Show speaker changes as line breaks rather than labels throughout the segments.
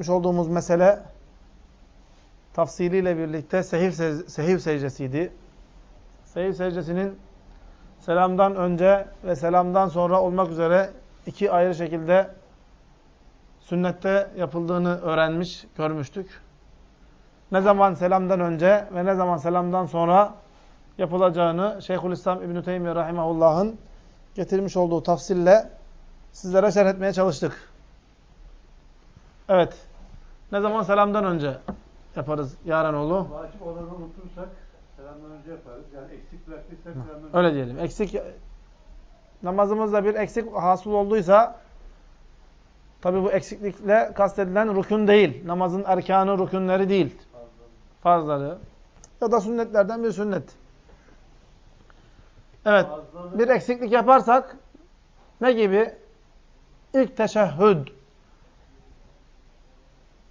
etmiş olduğumuz mesele tafsiliyle birlikte sehiv, sehiv secdesiydi. Sehiv secdesinin selamdan önce ve selamdan sonra olmak üzere iki ayrı şekilde sünnette yapıldığını öğrenmiş, görmüştük. Ne zaman selamdan önce ve ne zaman selamdan sonra yapılacağını Şeyhülislam İbn-i Teymiye Rahimahullah'ın getirmiş olduğu tafsille sizlere şerh etmeye çalıştık. Evet. Ne zaman selamdan önce yaparız Yaranoğlu?
Vacip olanı unutursak selamdan önce yaparız. Yani eksik bıraktıysak selamdan önce
Öyle diyelim. Eksik namazımızda bir eksik hasıl olduysa tabi bu eksiklikle kastedilen rükün değil. Namazın erkanı, rükünleri değil. Farzları. Ya da sünnetlerden bir sünnet. Evet.
Bazıları-
Bir eksiklik yaparsak ne gibi? İlk teşehhüd.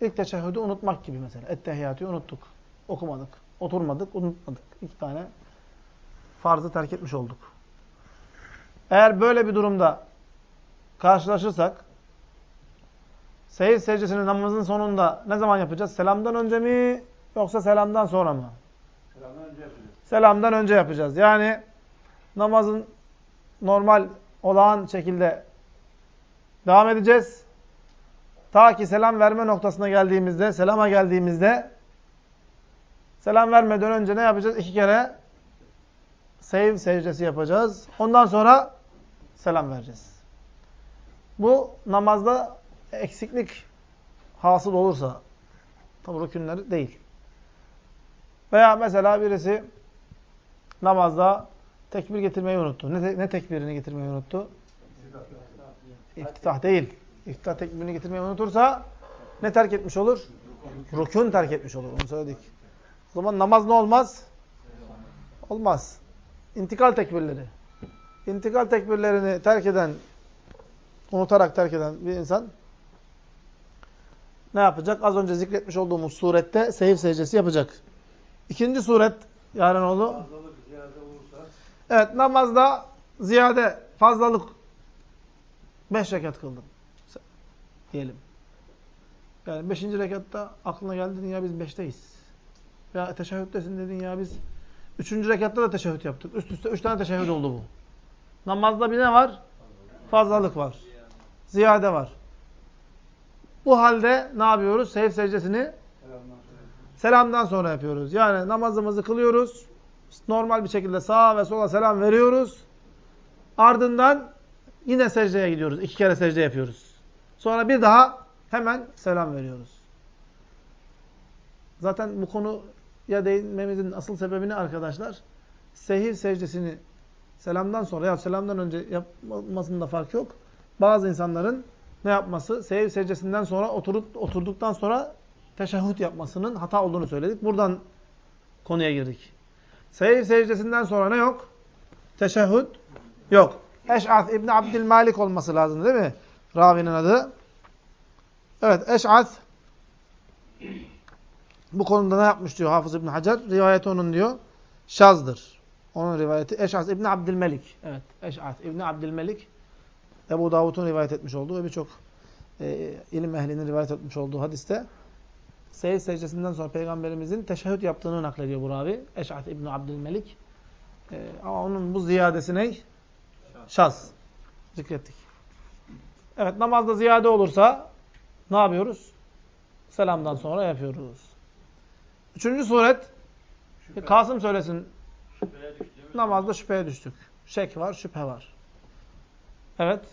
İlk teşehhüdü unutmak gibi mesela. Ettehiyyatı unuttuk. Okumadık. Oturmadık, unutmadık. İki tane farzı terk etmiş olduk. Eğer böyle bir durumda karşılaşırsak seyir secdesini namazın sonunda ne zaman yapacağız? Selamdan önce mi yoksa selamdan sonra mı?
selamdan önce yapacağız.
Selamdan önce yapacağız. Yani namazın normal olağan şekilde devam edeceğiz. Ta ki selam verme noktasına geldiğimizde, selama geldiğimizde selam vermeden önce ne yapacağız? İki kere sev secdesi yapacağız. Ondan sonra selam vereceğiz. Bu namazda eksiklik hasıl olursa tabi rükünleri değil. Veya mesela birisi namazda tekbir getirmeyi unuttu. Ne, te ne tekbirini getirmeyi unuttu? İftitah değil. İftitah tekbirini getirmeyi unutursa ne terk etmiş olur? Rükün terk etmiş olur. Onu söyledik. O zaman namaz ne olmaz? Olmaz. İntikal tekbirleri. İntikal tekbirlerini terk eden, unutarak terk eden bir insan ne yapacak? Az önce zikretmiş olduğumuz surette seyir secdesi yapacak. İkinci suret
ziyade olursa
Evet namazda ziyade fazlalık beş rekat kıldım. Diyelim. Yani beşinci rekatta aklına geldi ya biz beşteyiz. Ya teşehhüttesin dedin ya biz üçüncü rekatta da teşehhüt yaptık. Üst üste üç tane teşehhüt oldu bu. Namazda bir ne var? Fazlalık var. Ziyade var. Bu halde ne yapıyoruz? Seyf secdesini
selamdan sonra
yapıyoruz. Yani namazımızı kılıyoruz. Normal bir şekilde sağa ve sola selam veriyoruz. Ardından yine secdeye gidiyoruz. İki kere secde yapıyoruz. Sonra bir daha hemen selam veriyoruz. Zaten bu konuya değinmemizin asıl sebebini arkadaşlar sehir secdesini selamdan sonra ya selamdan önce yapmasında fark yok. Bazı insanların ne yapması? Sehir secdesinden sonra oturup oturduktan sonra teşehhüd yapmasının hata olduğunu söyledik. Buradan konuya girdik. Seyir secdesinden sonra ne yok? Teşehhüd yok. Eş'ath İbni Abdülmalik olması lazım değil mi? Ravinin adı. Evet Eş'ath bu konuda ne yapmış diyor Hafız İbni Hacer? Rivayeti onun diyor. Şazdır. Onun rivayeti Eş'ath İbni Abdülmelik. Evet Eş'ath İbni Abdülmelik Ebu Davud'un rivayet etmiş olduğu ve birçok e, ilim ehlinin rivayet etmiş olduğu hadiste Seyir secdesinden sonra Peygamberimizin teşehhüd yaptığını naklediyor bu ravi. Eş'at İbni Abdülmelik. Ee, ama onun bu ziyadesi ne? Şaz. Zikrettik. Evet namazda ziyade olursa ne yapıyoruz? Selamdan sonra yapıyoruz. Üçüncü suret
şüphe.
Kasım söylesin.
Şüpheye düştüğümüz
Namazda şüpheye düştük. Şek var, şüphe var. Evet.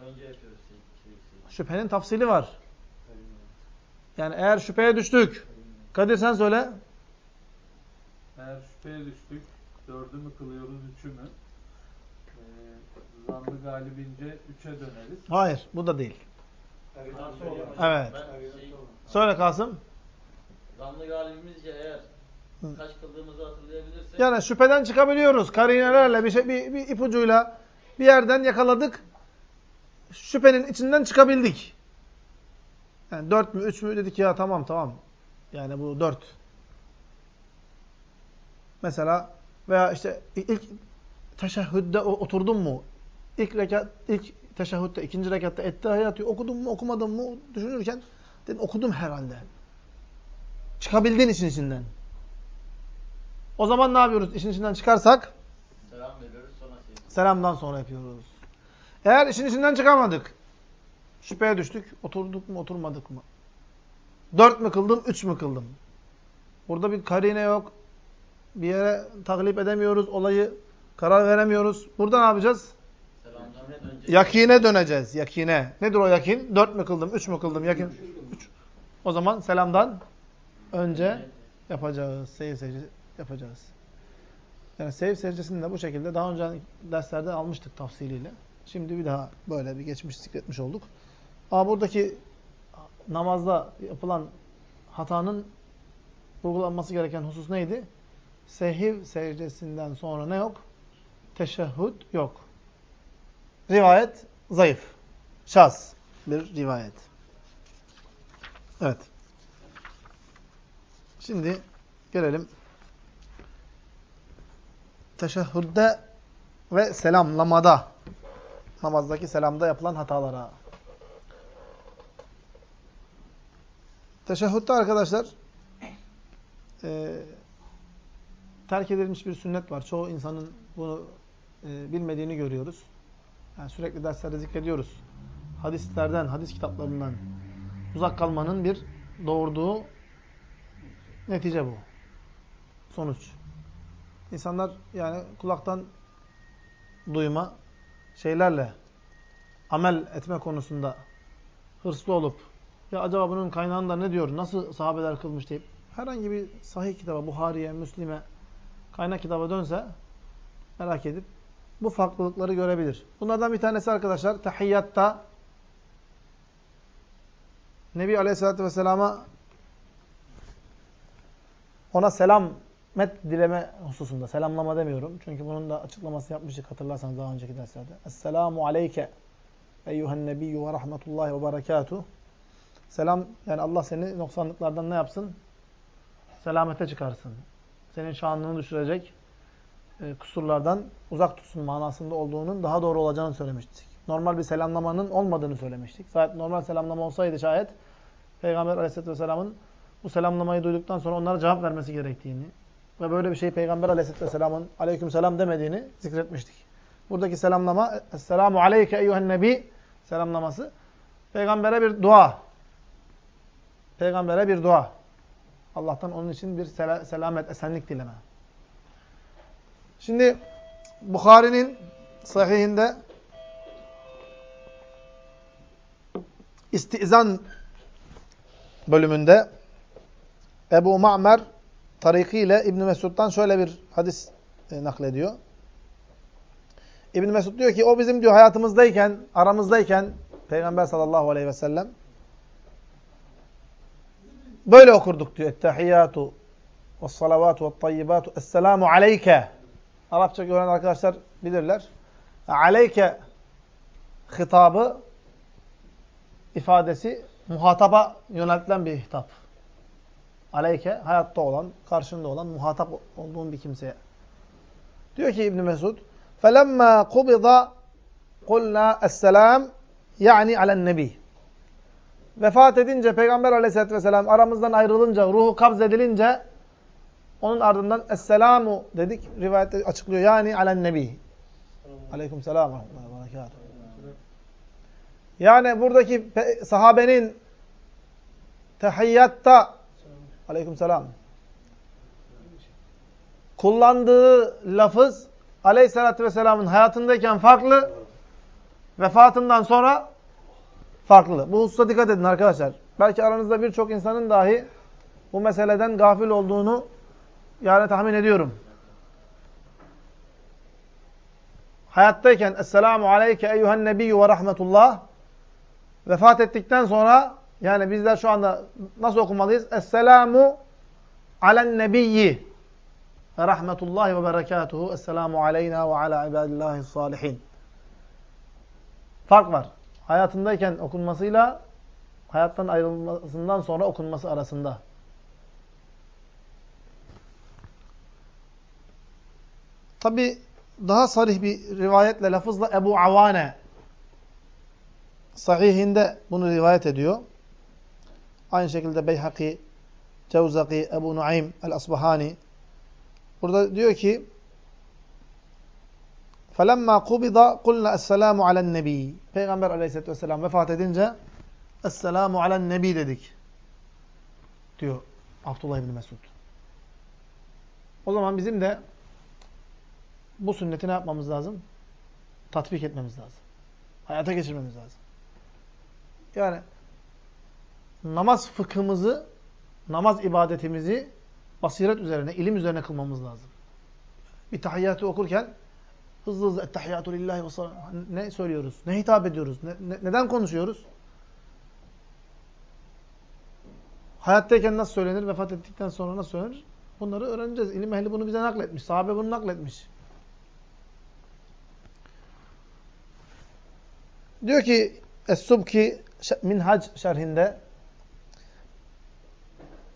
önce yapıyoruz. Şey.
Şüphenin tafsili var. Yani eğer şüpheye düştük. Kadir sen söyle.
Eğer şüpheye düştük, dördü mü kılıyoruz, üçü mü? Zannı galibince üçe döneriz.
Hayır, bu da değil. Evet.
Şey,
Söyle Kasım.
zanlı galibimizce eğer kaç kıldığımızı hatırlayabilirsek
Yani şüpheden çıkabiliyoruz. Karinelerle bir, şey, bir, bir ipucuyla bir yerden yakaladık. Şüphenin içinden çıkabildik. Yani dört mü, üç mü dedik ya tamam tamam. Yani bu dört. Mesela veya işte ilk teşehhüdde oturdun mu? İlk rekat, ilk teşehhütte, ikinci rekatta ettehiyatı okudum mu okumadım mı düşünürken dedim okudum herhalde. Çıkabildin işin içinden. O zaman ne yapıyoruz? İşin içinden çıkarsak
Selam veriyoruz sonra secde.
selamdan sonra yapıyoruz. Eğer işin içinden çıkamadık, şüpheye düştük, oturduk mu oturmadık mı? Dört mü kıldım, üç mü kıldım? Burada bir karine yok. Bir yere taklip edemiyoruz, olayı karar veremiyoruz. Burada ne yapacağız? Yakine döneceğiz, yakine. Nedir o yakin? Dört mü kıldım, üç mü kıldım? Yakin. Üç. O zaman selamdan önce yapacağız. Seyir secdesi yapacağız. Yani seyir secdesini de bu şekilde daha önce derslerde almıştık tafsiliyle. Şimdi bir daha böyle bir geçmiş zikretmiş olduk. Ama buradaki namazda yapılan hatanın vurgulanması gereken husus neydi? Sehiv secdesinden sonra ne yok? Teşehhüd yok. Rivayet zayıf. Şaz bir rivayet. Evet. Şimdi gelelim teşehhüdde ve selamlamada namazdaki selamda yapılan hatalara. Teşehhütte arkadaşlar e, terk edilmiş bir sünnet var. Çoğu insanın bunu e, bilmediğini görüyoruz. Yani sürekli derslerde zikrediyoruz. Hadislerden, hadis kitaplarından uzak kalmanın bir doğurduğu netice bu. Sonuç. İnsanlar yani kulaktan duyma şeylerle amel etme konusunda hırslı olup ya acaba bunun kaynağında ne diyor, nasıl sahabeler kılmış deyip herhangi bir sahih kitaba, Buhari'ye, Müslim'e kaynak kitaba dönse merak edip bu farklılıkları görebilir. Bunlardan bir tanesi arkadaşlar tahiyyatta Nebi Aleyhisselatü Vesselam'a ona selam met dileme hususunda. Selamlama demiyorum. Çünkü bunun da açıklaması yapmıştık hatırlarsanız daha önceki derslerde. Esselamu aleyke eyyühen nebiyyü ve rahmetullahi ve berekatuh. Selam yani Allah seni noksanlıklardan ne yapsın? Selamete çıkarsın. Senin şanını düşürecek e, kusurlardan uzak tutsun manasında olduğunun daha doğru olacağını söylemiştik. Normal bir selamlamanın olmadığını söylemiştik. Zaten normal selamlama olsaydı şayet Peygamber aleyhisselatü vesselamın bu selamlamayı duyduktan sonra onlara cevap vermesi gerektiğini ve böyle bir şey Peygamber aleyhisselatü vesselamın aleyküm selam demediğini zikretmiştik. Buradaki selamlama Esselamu aleyke eyyühen nebi selamlaması Peygamber'e bir dua. Peygamber'e bir dua. Allah'tan onun için bir sel selamet, esenlik dileme. Şimdi Bukhari'nin sahihinde istizan bölümünde Ebu Ma'mer tarikiyle İbn Mesud'dan şöyle bir hadis e, naklediyor. İbn Mesud diyor ki o bizim diyor hayatımızdayken, aramızdayken Peygamber sallallahu aleyhi ve sellem böyle okurduk diyor. Ettehiyyatu ve salavatu ve tayyibatu. Esselamu aleyke. Arapça gören arkadaşlar bilirler. Aleyke hitabı ifadesi muhataba yöneltilen bir hitap. Aleyke hayatta olan, karşında olan, muhatap olduğun bir kimseye. Diyor ki İbn Mesud, "Felemma qubida kulna esselam yani alen nebi." Vefat edince Peygamber Aleyhisselatü vesselam aramızdan ayrılınca, ruhu kabz edilince onun ardından Esselamu dedik. Rivayette açıklıyor. Yani alen nebi. Aleyküm selam. Yani buradaki sahabenin tehiyyatta aleyküm selam kullandığı lafız aleyhissalatü vesselamın hayatındayken farklı vefatından sonra farklı. Bu hususa dikkat edin arkadaşlar. Belki aranızda birçok insanın dahi bu meseleden gafil olduğunu yani tahmin ediyorum. Hayattayken Esselamu aleyke eyyühen nebiyyü ve rahmetullah vefat ettikten sonra yani bizler şu anda nasıl okumalıyız? Esselamu alen nebiyyi ve rahmetullahi ve berekatuhu. Esselamu aleyna ve ala ibadillahi salihin. Fark var. Hayatındayken okunmasıyla hayattan ayrılmasından sonra okunması arasında. Tabi daha sarih bir rivayetle, lafızla Ebu Avane sahihinde bunu rivayet ediyor. Aynı şekilde Beyhaki, Cevzaki, Ebu Nuaym, El-Asbahani. Burada diyor ki فَلَمَّا قُبِضَ قُلْنَا السَّلَامُ عَلَى النَّبِيِّ Peygamber aleyhisselatü vesselam vefat edince Esselamu alen nebi dedik. Diyor Abdullah İbni Mesud. O zaman bizim de bu sünneti ne yapmamız lazım? Tatbik etmemiz lazım. Hayata geçirmemiz lazım. Yani namaz fıkhımızı, namaz ibadetimizi basiret üzerine, ilim üzerine kılmamız lazım. Bir tahiyyatı okurken hızlı hızlı ettehiyyatü lillahi ve ne söylüyoruz? Ne hitap ediyoruz? Ne, ne, neden konuşuyoruz? Hayattayken nasıl söylenir? Vefat ettikten sonra nasıl söylenir? Bunları öğreneceğiz. İlim ehli bunu bize nakletmiş. Sahabe bunu nakletmiş. Diyor ki Es-Subki Minhac şerhinde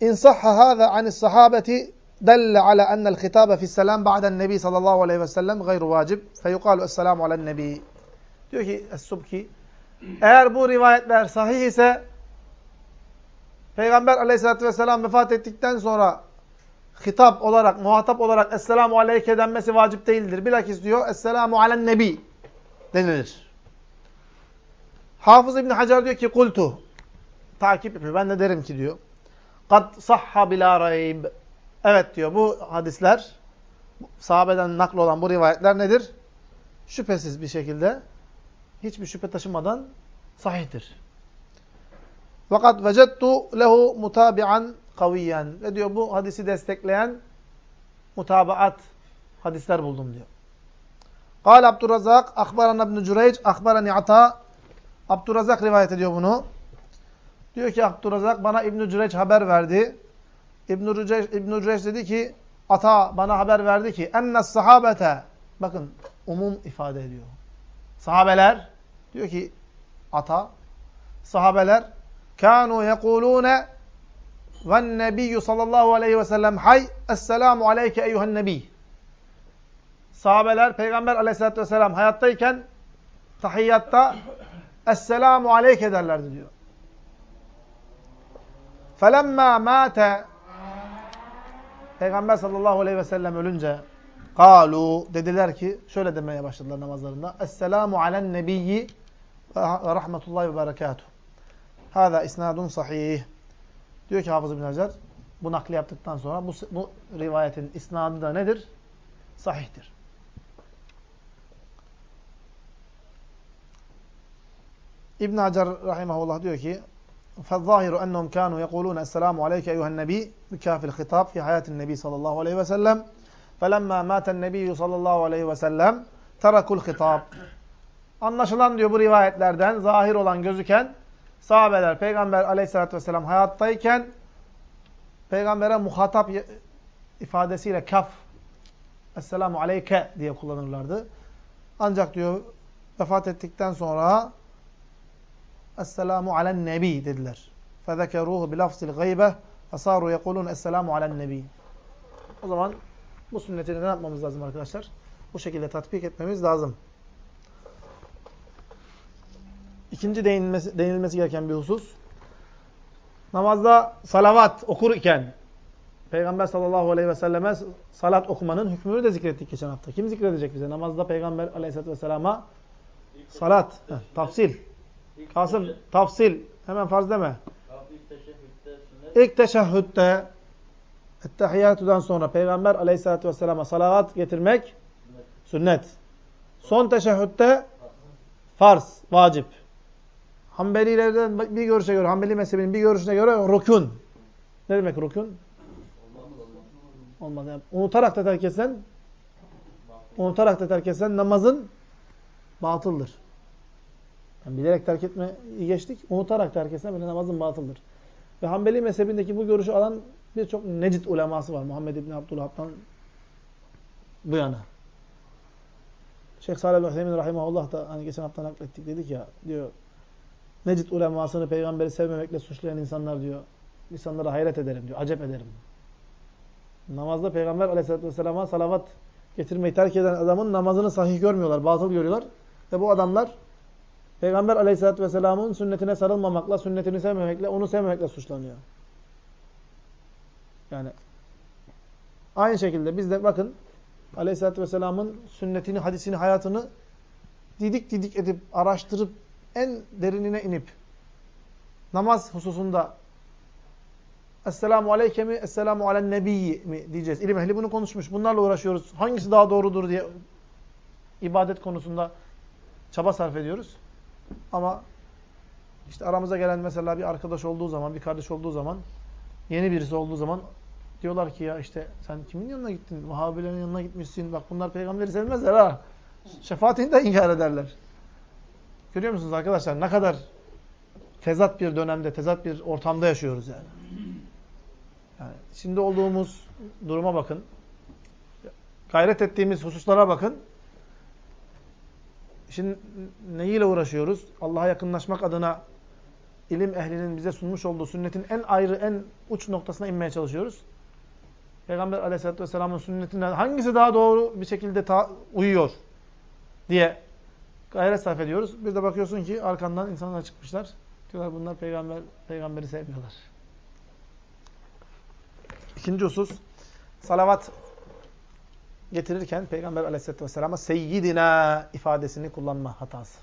İn sahha hâzâ anis-sahabeti delle ala ennel hitâbe fi's-selâm ba'den nebi sallallahu aleyhi ve sellem gayru vacib feyukalu es-selâmu alen nebi. Diyor ki Es-Subki eğer bu rivayetler sahih ise Peygamber aleyhissalatü vesselam vefat ettikten sonra hitap olarak, muhatap olarak Esselamu Aleyke denmesi vacip değildir. Bilakis diyor Esselamu Alen Nebi denilir. Hafız İbni Hacer diyor ki kultu. Takip yapıyor. Ben de derim ki diyor. Kad sahha bila rayb. Evet diyor bu hadisler sahabeden nakl olan bu rivayetler nedir? Şüphesiz bir şekilde hiçbir şüphe taşımadan sahihtir. Fakat vecettu lehu mutabi'an kaviyen. Ve diyor bu hadisi destekleyen mutabaat hadisler buldum diyor. Kal Abdurrazak, akbarana ibn Cüreyc, akbarani ata. Abdurrazak rivayet ediyor bunu. Diyor ki Abdurrazak bana İbn Cüreyc haber verdi. İbn Cüreyc, İbn Cüreyc dedi ki ata bana haber verdi ki enne sahabete bakın umum ifade ediyor. Sahabeler diyor ki ata sahabeler kanu yekulune ve nebiyyü sallallahu aleyhi ve sellem hay esselamu aleyke eyyühen nebi. Sahabeler Peygamber aleyhissalatü vesselam hayattayken tahiyyatta esselamu aleyke derlerdi diyor. Felemma mate Peygamber sallallahu aleyhi ve sellem ölünce kalu dediler ki şöyle demeye başladılar namazlarında. Esselamu alen nebiyyi ve rahmetullahi ve berekatuhu. Hâzâ isnadun sahih. Diyor ki Hafız bin Hacer, bu nakli yaptıktan sonra bu, bu rivayetin isnadı da nedir? Sahihtir. İbn Hacer rahimehullah diyor ki: "Fezahiru ennehum kanu yekuluna Esselamu aleyke eyühen nebi" mükafil hitap fi hayatin nebi sallallahu aleyhi ve sellem. Felemma maten nebi sallallahu aleyhi ve sellem terakul hitap. Anlaşılan diyor bu rivayetlerden zahir olan gözüken sahabeler peygamber aleyhissalatü vesselam hayattayken peygambere muhatap ifadesiyle kaf Esselamu aleyke diye kullanırlardı. Ancak diyor vefat ettikten sonra Esselamu alen nebi dediler. Fezekeruhu bilafzil gaybe fesaru yekulun Esselamu alen nebi. O zaman bu sünneti ne yapmamız lazım arkadaşlar? Bu şekilde tatbik etmemiz lazım. İkinci değinilmesi, değinilmesi gereken bir husus. Namazda salavat okur iken Peygamber sallallahu aleyhi ve selleme salat okumanın hükmünü de zikrettik geçen hafta. Kim zikredecek bize? Namazda Peygamber aleyhissalatü vesselama salat, heh, tafsil. Kasım, tafsil. Hemen farz deme.
İlk teşehhütte sünnet.
Ettehiyyatudan sonra Peygamber aleyhissalatü vesselama salavat getirmek sünnet. Son teşehhütte farz, vacip. Hanbelilerden bir görüşe göre, Hanbeli mezhebinin bir görüşüne göre rukun. Ne demek rukun? Olmaz. Yani unutarak da terk etsen, unutarak da terk etsen namazın batıldır. Yani bilerek terk etme geçtik. Unutarak terk etsen bile namazın batıldır. Ve Hanbeli mezhebindeki bu görüşü alan birçok necid uleması var. Muhammed İbni Abdülhab'dan bu yana. Şeyh Salih Aleyhisselam Rahimahullah da hani geçen hafta naklettik dedik ya diyor Necid ulemasını peygamberi sevmemekle suçlayan insanlar diyor. İnsanlara hayret ederim diyor. Acep ederim. Namazda peygamber aleyhissalatü vesselama salavat getirmeyi terk eden adamın namazını sahih görmüyorlar. Batıl görüyorlar. Ve bu adamlar Peygamber aleyhissalatü vesselamın sünnetine sarılmamakla, sünnetini sevmemekle, onu sevmemekle suçlanıyor. Yani aynı şekilde biz de bakın aleyhissalatü vesselamın sünnetini, hadisini, hayatını didik didik edip, araştırıp, en derinine inip namaz hususunda Esselamu aleyke mi, Esselamu alen nebiyyi mi diyeceğiz. İlim ehli bunu konuşmuş. Bunlarla uğraşıyoruz. Hangisi daha doğrudur diye ibadet konusunda çaba sarf ediyoruz. Ama işte aramıza gelen mesela bir arkadaş olduğu zaman, bir kardeş olduğu zaman, yeni birisi olduğu zaman diyorlar ki ya işte sen kimin yanına gittin? Vahabilerin yanına gitmişsin. Bak bunlar peygamberi sevmezler ha. Şefaatini de inkar ederler. Görüyor musunuz arkadaşlar ne kadar tezat bir dönemde, tezat bir ortamda yaşıyoruz yani. Yani şimdi olduğumuz duruma bakın. Gayret ettiğimiz hususlara bakın. Şimdi neyiyle uğraşıyoruz? Allah'a yakınlaşmak adına ilim ehlinin bize sunmuş olduğu sünnetin en ayrı, en uç noktasına inmeye çalışıyoruz. Peygamber aleyhissalatü vesselamın sünnetinden hangisi daha doğru bir şekilde uyuyor diye gayret sarf ediyoruz. Bir de bakıyorsun ki arkandan insanlar çıkmışlar. Diyorlar bunlar peygamber peygamberi sevmiyorlar. İkinci husus, salavat getirirken Peygamber aleyhisselatü vesselam'a seyyidina ifadesini kullanma hatası.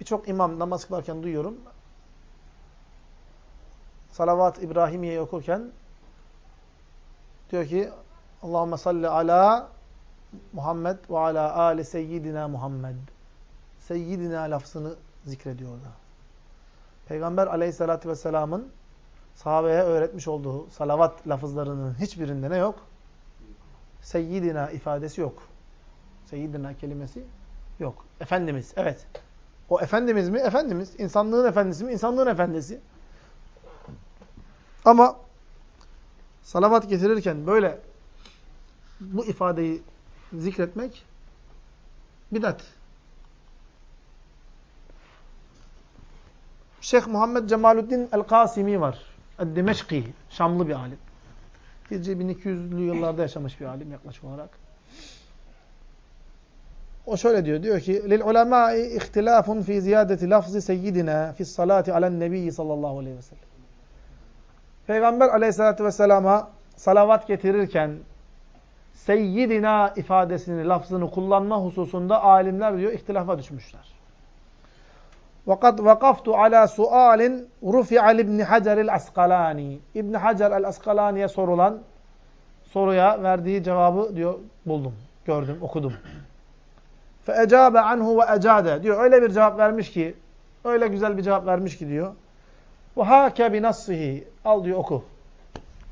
Birçok imam namaz kılarken duyuyorum. Salavat İbrahimiye okurken diyor ki Allahümme salli ala Muhammed ve ala ali seyyidina Muhammed. Seyyidina lafzını zikrediyor orada. Peygamber aleyhissalatü vesselamın sahabeye öğretmiş olduğu salavat lafızlarının hiçbirinde ne yok? Seyyidina ifadesi yok. Seyyidina kelimesi yok. Efendimiz, evet. O Efendimiz mi? Efendimiz. İnsanlığın efendisi mi? İnsanlığın efendisi. Ama salavat getirirken böyle bu ifadeyi zikretmek bidat. Şeyh Muhammed Cemaluddin El-Kasimi var. El-Dimeşki. Şamlı bir alim. Hicri 1200'lü yıllarda yaşamış bir alim yaklaşık olarak. O şöyle diyor. Diyor ki: "Lil ulemâ'i ihtilâfun fî ziyâdeti lafzı seyyidina fi's salâti alen nebiyyi sallallahu aleyhi ve sellem." Peygamber aleyhissalatu vesselama salavat getirirken seyyidina ifadesini, lafzını kullanma hususunda alimler diyor ihtilafa düşmüşler. وَقَدْ وَقَفْتُ عَلَى سُؤَالٍ رُفِعَ لِبْنِ حَجَرِ الْأَسْقَلَانِ İbn Hacer el-Askalani'ye sorulan soruya verdiği cevabı diyor buldum, gördüm, okudum. فَاَجَابَ عَنْهُ وَاَجَادَ Diyor öyle bir cevap vermiş ki, öyle güzel bir cevap vermiş ki diyor. وَهَاكَ بِنَصِّهِ Al diyor oku.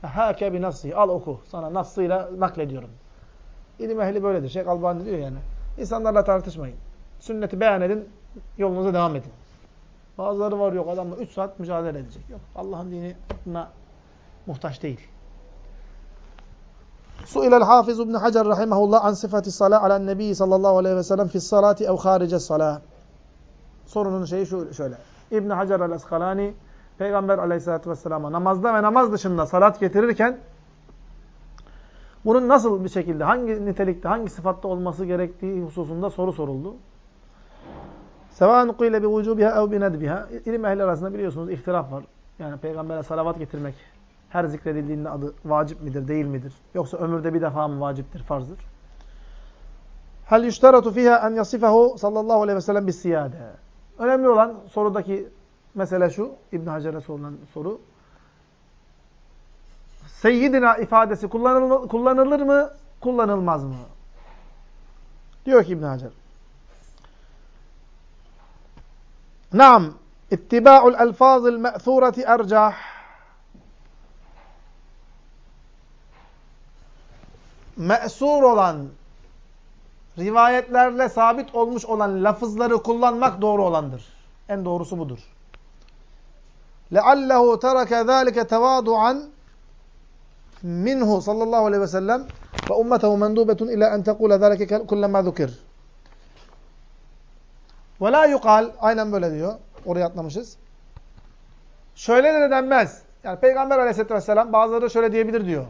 وَهَاكَ بِنَصِّهِ Al oku. Sana nasıyla naklediyorum. İlim ehli böyledir. Şeyh Albani diyor yani. İnsanlarla tartışmayın. Sünneti beyan edin, yolunuza devam edin. Bazıları var yok adamla 3 saat mücadele edecek. Yok Allah'ın dini buna muhtaç değil. Su'ilel Hafiz İbn Hacer rahimehullah an sıfati salat alen nebi sallallahu aleyhi ve sellem fi's salati ev harice salat. Sorunun şeyi şu şöyle. İbn Hacer el-Askalani Peygamber aleyhissalatü vesselama namazda ve namaz dışında salat getirirken bunun nasıl bir şekilde, hangi nitelikte, hangi sıfatta olması gerektiği hususunda soru soruldu. Sevan kıyle bi vucubiha ev bi nedbiha. İlim ehli arasında biliyorsunuz ihtilaf var. Yani peygambere salavat getirmek her zikredildiğinde adı vacip midir, değil midir? Yoksa ömürde bir defa mı vaciptir, farzdır? Hel yüşteratu fiha en yasifahu sallallahu aleyhi ve sellem bis siyade. Önemli olan sorudaki mesele şu. İbn Hacer'e sorulan soru. Seyyidina ifadesi kullanılır mı, kullanılmaz mı? Diyor ki İbn Hacer. Naam, ittiba'ul elfazil me'thurati ercah. Me'sur olan, rivayetlerle sabit olmuş olan lafızları kullanmak doğru olandır. En doğrusu budur. لَعَلَّهُ تَرَكَ ذَٰلِكَ تَوَاضُعًا minhu sallallahu aleyhi ve sellem ve ummetehu mendubetun ila en tekule zâleke kullema zukir. Ve la yukal, aynen böyle diyor. Oraya atlamışız. Şöyle de denmez. Yani Peygamber aleyhisselatü vesselam bazıları şöyle diyebilir diyor.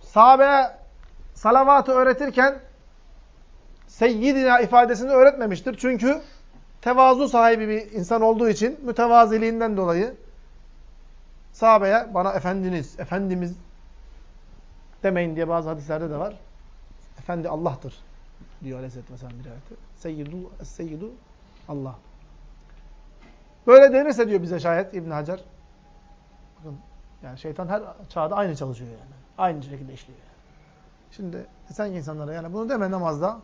Sahabeye salavatı öğretirken seyyidina ifadesini öğretmemiştir. Çünkü tevazu sahibi bir insan olduğu için mütevaziliğinden dolayı sahabeye bana efendiniz, efendimiz demeyin diye bazı hadislerde de var. Efendi Allah'tır diyor Aleyhisselatü Vesselam bir ayette. Seyyidu, seyyidu Allah. Böyle denirse diyor bize şayet İbn Hacer. Bakın yani şeytan her çağda aynı çalışıyor yani. Aynı şekilde işliyor. Yani. Şimdi sen insanlara yani bunu deme namazda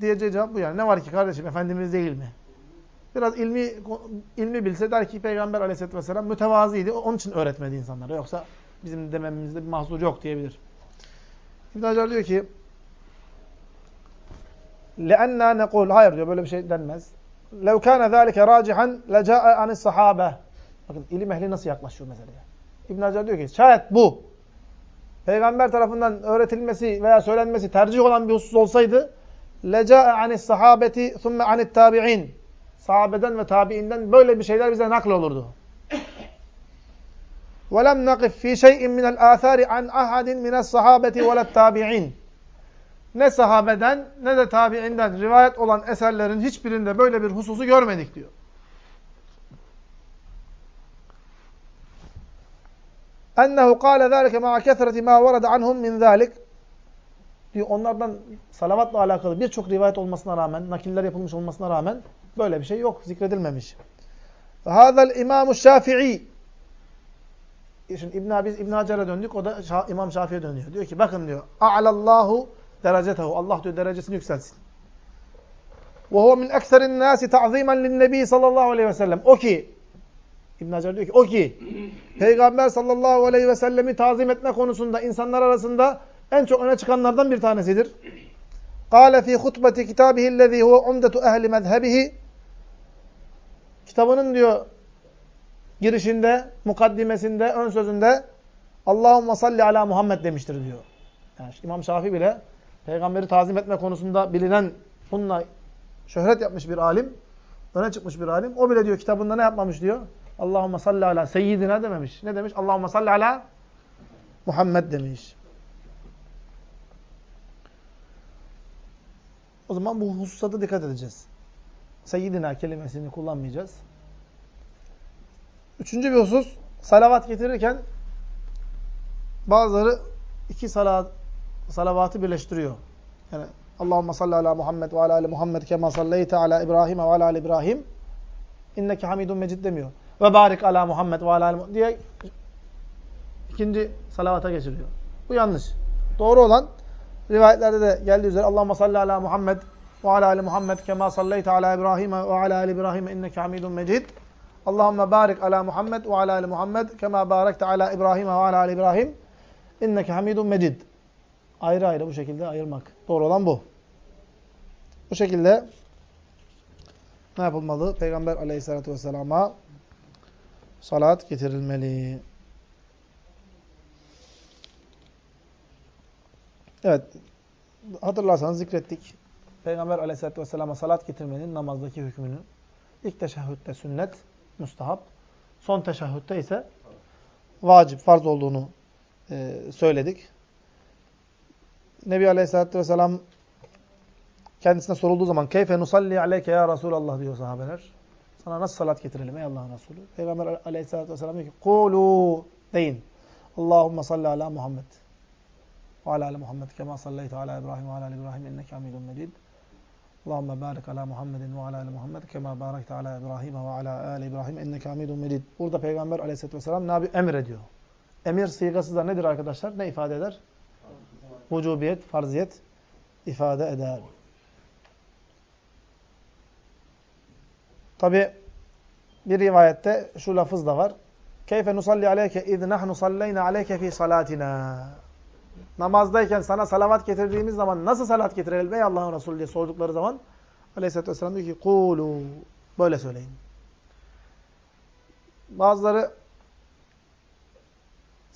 diyeceği cevap bu yani. Ne var ki kardeşim Efendimiz değil mi? Biraz ilmi ilmi bilse der ki Peygamber aleyhisselatü vesselam mütevaziydi. Onun için öğretmedi insanlara. Yoksa bizim dememizde bir mahzur yok diyebilir. İbn Hacer diyor ki لَاَنَّا نَقُولُ Hayır diyor böyle bir şey denmez. لَوْ كَانَ ذَٰلِكَ رَاجِحًا لَجَاءَ عَنِ الصَّحَابَةِ Bakın ilim ehli nasıl yaklaşıyor meseleye. İbn Hacer diyor ki şayet bu peygamber tarafından öğretilmesi veya söylenmesi tercih olan bir husus olsaydı لَجَاءَ عَنِ الصَّحَابَةِ ثُمَّ عَنِ التَّابِعِينَ Sahabeden ve tabiinden böyle bir şeyler bize nakl olurdu. وَلَمْ نَقِفْ ف۪ي شَيْءٍ مِنَ الْآثَارِ عَنْ أَحَدٍ مِنَ الصَّحَابَةِ وَلَا التَّابِعِينَ ne sahabeden ne de tabiinden rivayet olan eserlerin hiçbirinde böyle bir hususu görmedik diyor. ennehu kâle zâlike ma'a kethreti mâ verede anhum min zâlik diyor onlardan salavatla alakalı birçok rivayet olmasına rağmen, nakiller yapılmış olmasına rağmen böyle bir şey yok, zikredilmemiş. Hâzel imâmu şâfi'i Şimdi İbn Abi İbn Hacer'e döndük. O da Şah, İmam Şafii'ye dönüyor. Diyor ki bakın diyor. A'lallahu derecetehu. Allah diyor derecesini yükselsin. Ve huve min ekserin nasi ta'zimen lin sallallahu aleyhi ve sellem. O ki İbn Hacer diyor ki o ki Peygamber sallallahu aleyhi ve sellemi tazim etme konusunda insanlar arasında en çok öne çıkanlardan bir tanesidir. Kâle fî hutbeti kitâbihillezî huve umdetu ehli mezhebihi Kitabının diyor girişinde, mukaddimesinde, ön sözünde Allahümme salli ala Muhammed demiştir diyor. Yani İmam Şafii bile peygamberi tazim etme konusunda bilinen, bununla şöhret yapmış bir alim, öne çıkmış bir alim. O bile diyor kitabında ne yapmamış diyor? Allahümme salli ala seyyidina dememiş. Ne demiş? Allahümme salli ala Muhammed demiş. O zaman bu hususata dikkat edeceğiz. Seyyidina kelimesini kullanmayacağız. Üçüncü bir husus, salavat getirirken bazıları iki salat, salavatı birleştiriyor. Yani Allahümme salli ala Muhammed ve ala ali Muhammed kema salleyte ala İbrahim ve ala ali İbrahim inneke hamidun mecid demiyor. Ve barik ala Muhammed ve ala ali diye ikinci salavata geçiriyor. Bu yanlış. Doğru olan rivayetlerde de geldiği üzere Allahümme salli ala Muhammed ve ala ali Muhammed kema salleyte ala İbrahim ve ala ali İbrahim inneke hamidun mecid. Allahümme barik ala Muhammed ve ala ali Muhammed kema barekte ala İbrahim ve ala ali İbrahim inneke hamidun mecid. Ayrı ayrı bu şekilde ayırmak. Doğru olan bu. Bu şekilde ne yapılmalı? Peygamber aleyhissalatü vesselama salat getirilmeli. Evet. Hatırlarsanız zikrettik. Peygamber aleyhissalatü vesselama salat getirmenin namazdaki hükmünü. İlk teşehhütte sünnet, müstahap. Son teşehhütte ise vacip, farz olduğunu e, söyledik. Nebi aleyhissalatü vesselam kendisine sorulduğu zaman keyfe nusalli aleyke ya Resulallah diyor sahabeler. Sana nasıl salat getirelim ey Allah'ın Resulü? Peygamber aleyhissalatü vesselam diyor ki kulu deyin. Allahümme salli ala Muhammed. Ve ala ali Muhammed kema salleyte ala İbrahim ve ala ali İbrahim inneke hamidun mecid. Allahümme barik ala Muhammedin ve ala ali Muhammed kema barekte ala İbrahim ve ala ali İbrahim inneke hamidun mecid. Burada Peygamber aleyhissalatü vesselam ne yapıyor? Emir ediyor. Emir sigası nedir arkadaşlar? Ne ifade eder? Vücubiyet, farziyet ifade eder. Tabi bir rivayette şu lafız da var. Keyfe nusalli aleyke iz nahnu salleyna aleyke fi salatina. Namazdayken sana salavat getirdiğimiz zaman nasıl salat getirelim ey Allah'ın Resulü diye sordukları zaman Aleyhisselatü Vesselam diyor ki kulu böyle söyleyin. Bazıları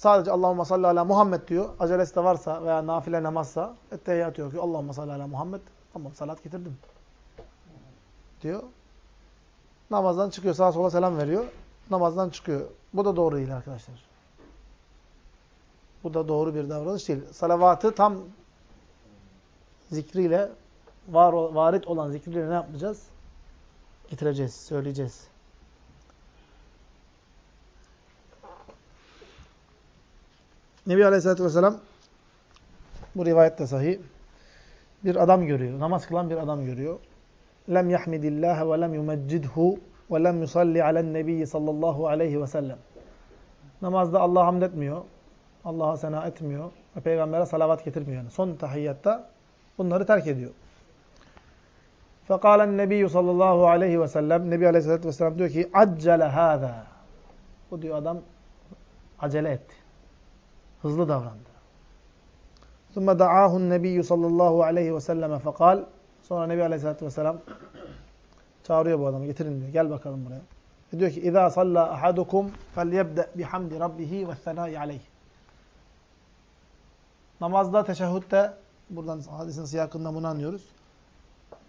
sadece Allahümme salli ala Muhammed diyor. Acelesi de varsa veya nafile namazsa ettehiyyat diyor ki Allahümme salli ala Muhammed. Tamam salat getirdim. Diyor. Namazdan çıkıyor. Sağa sola selam veriyor. Namazdan çıkıyor. Bu da doğru değil arkadaşlar. Bu da doğru bir davranış değil. Salavatı tam zikriyle var varit olan zikirleri ne yapacağız? Getireceğiz, söyleyeceğiz. Nebi Aleyhisselatü Vesselam bu rivayet de sahih. Bir adam görüyor. Namaz kılan bir adam görüyor. Lem yahmidillah ve lem yumeccidhu ve lem yusalli alen nebiyyi sallallahu aleyhi ve sellem. Namazda Allah'a hamd etmiyor. Allah'a sena etmiyor. Ve peygambere salavat getirmiyor. Yani son tahiyyatta bunları terk ediyor. Fekalen nebiyyü sallallahu aleyhi ve sellem Nebi aleyhissalatü vesselam diyor ki Accele hâzâ Bu diyor adam acele etti. Hızlı davrandı. ثُمَّ دَعَاهُ النَّبِيُّ sallallahu aleyhi ve selleme fekal Sonra Nebi aleyhissalatü vesselam çağırıyor bu adamı getirin diyor. Gel bakalım buraya. Ve diyor ki اِذَا صَلَّى أَحَدُكُمْ فَلْيَبْدَأْ بِحَمْدِ رَبِّهِ وَالثَّنَاءِ عَلَيْهِ Namazda, teşehhütte, buradan hadisin siyakından bunu anlıyoruz.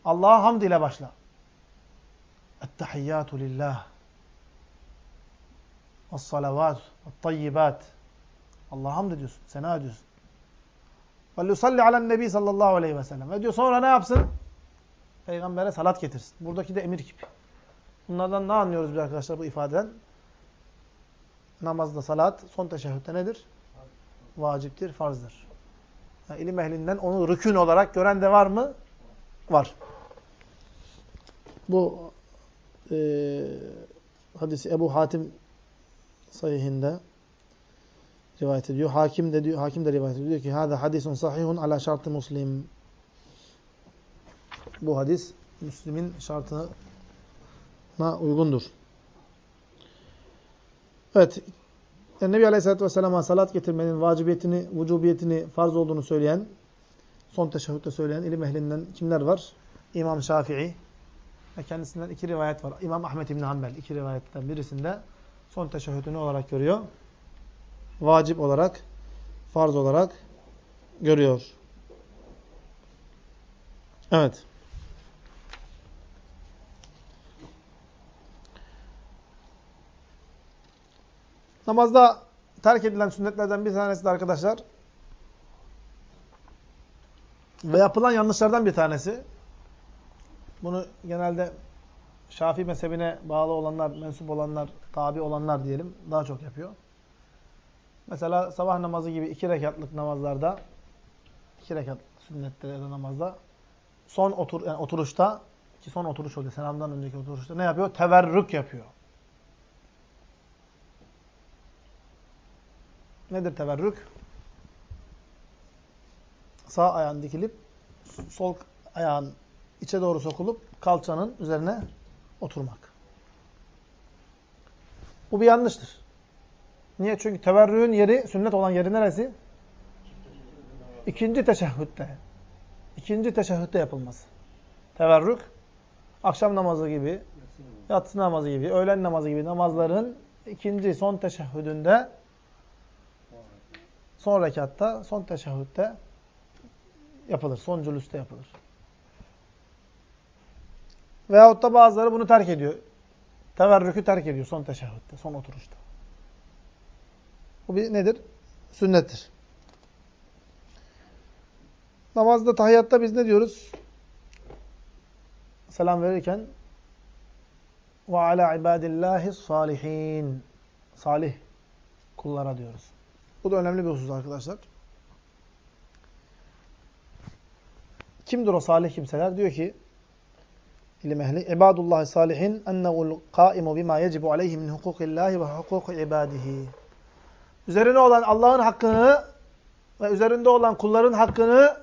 Allah'a hamd ile başla. Ettehiyyatu lillah. Es-salavat, et-tayyibat. Allah'a hamd ediyorsun, sena ediyorsun. Yusalli alen nebi sallallahu aleyhi ve sellem. Ve diyor sonra ne yapsın? Peygamber'e salat getirsin. Buradaki de emir gibi. Bunlardan ne anlıyoruz bir arkadaşlar bu ifadeden? Namazda salat, son teşehhütte nedir? Vaciptir, farzdır. Yani ilim ehlinden onu rükün olarak gören de var mı? Var. Bu e, hadisi Ebu Hatim sahihinde rivayet ediyor. Hakim de diyor, hakim de rivayet ediyor ki hada hadisun sahihun ala şartı Muslim. Bu hadis Müslim'in şartına uygundur. Evet. Yani Nebi Aleyhisselatü Vesselam'a salat getirmenin vacibiyetini, vücubiyetini, farz olduğunu söyleyen, son teşehhütte söyleyen ilim ehlinden kimler var? İmam Şafii ve kendisinden iki rivayet var. İmam Ahmet İbni Hanbel iki rivayetten birisinde son teşehhüdünü olarak görüyor. Vacip olarak, farz olarak görüyor. Evet. Namazda terk edilen sünnetlerden bir tanesi de arkadaşlar ve yapılan yanlışlardan bir tanesi. Bunu genelde Şafii mezhebine bağlı olanlar, mensup olanlar, tabi olanlar diyelim daha çok yapıyor. Mesela sabah namazı gibi iki rekatlık namazlarda, iki rekat sünnette ya da namazda son otur, yani oturuşta ki son oturuş oluyor, selamdan önceki oturuşta ne yapıyor? Teverrük yapıyor. Nedir teverrük? Sağ ayağın dikilip sol ayağın içe doğru sokulup kalçanın üzerine oturmak. Bu bir yanlıştır. Niye? Çünkü teverrüğün yeri, sünnet olan yeri neresi? İkinci teşehhütte. İkinci teşehhütte yapılması. Teverrük, akşam namazı gibi, yatsı namazı gibi, öğlen namazı gibi namazların ikinci, son teşehhüdünde, son rekatta, son teşehhütte yapılır. Son cülüste yapılır. Veyahut da bazıları bunu terk ediyor. Teverrükü terk ediyor son teşehhütte, son oturuşta. Bu bir nedir? Sünnettir. Namazda, tahiyyatta biz ne diyoruz? Selam verirken ve ala ibadillahi salihin. Salih kullara diyoruz. Bu da önemli bir husus arkadaşlar. Kimdir o salih kimseler? Diyor ki ilim ehli ibadullahi salihin ennehu'l kaimu bima yecibu aleyhi min hukukillahi ve hukuki ibadihi. Üzerine olan Allah'ın hakkını ve üzerinde olan kulların hakkını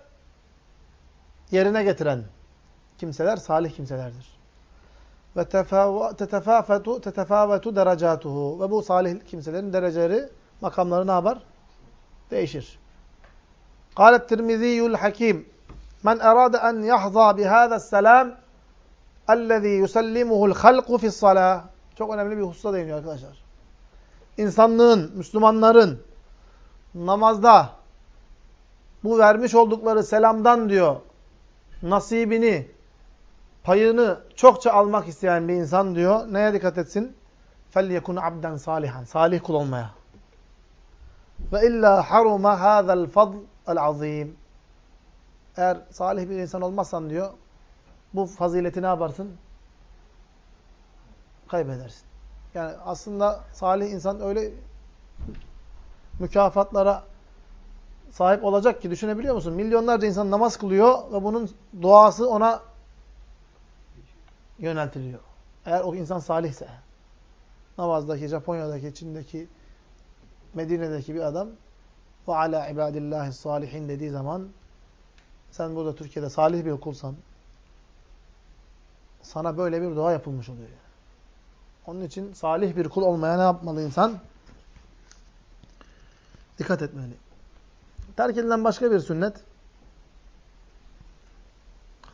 yerine getiren kimseler salih kimselerdir. Ve tetefafetu tetefafetu derecatuhu ve bu salih kimselerin dereceleri, makamları ne yapar? Değişir. Kâlet Tirmiziyul Hakim Men erâde en yahzâ bihâzes selâm ellezî yusellimuhul halku fissalâh. Çok önemli bir hususa değiniyor arkadaşlar İnsanlığın, Müslümanların namazda bu vermiş oldukları selamdan diyor nasibini, payını çokça almak isteyen bir insan diyor. Neye dikkat etsin? فَلْيَكُنْ abden salihan. Salih kul olmaya. Ve illa haruma hâzel fadl el azim. Eğer salih bir insan olmazsan diyor, bu fazileti ne yaparsın? Kaybedersin. Yani aslında salih insan öyle mükafatlara sahip olacak ki düşünebiliyor musun? Milyonlarca insan namaz kılıyor ve bunun duası ona yöneltiliyor. Eğer o insan salihse. Namazdaki, Japonya'daki, Çin'deki, Medine'deki bir adam ve ala ibadillahi salihin dediği zaman sen burada Türkiye'de salih bir kulsan sana böyle bir dua yapılmış oluyor. Onun için salih bir kul olmaya ne yapmalı insan? Dikkat etmeli. Terk edilen başka bir sünnet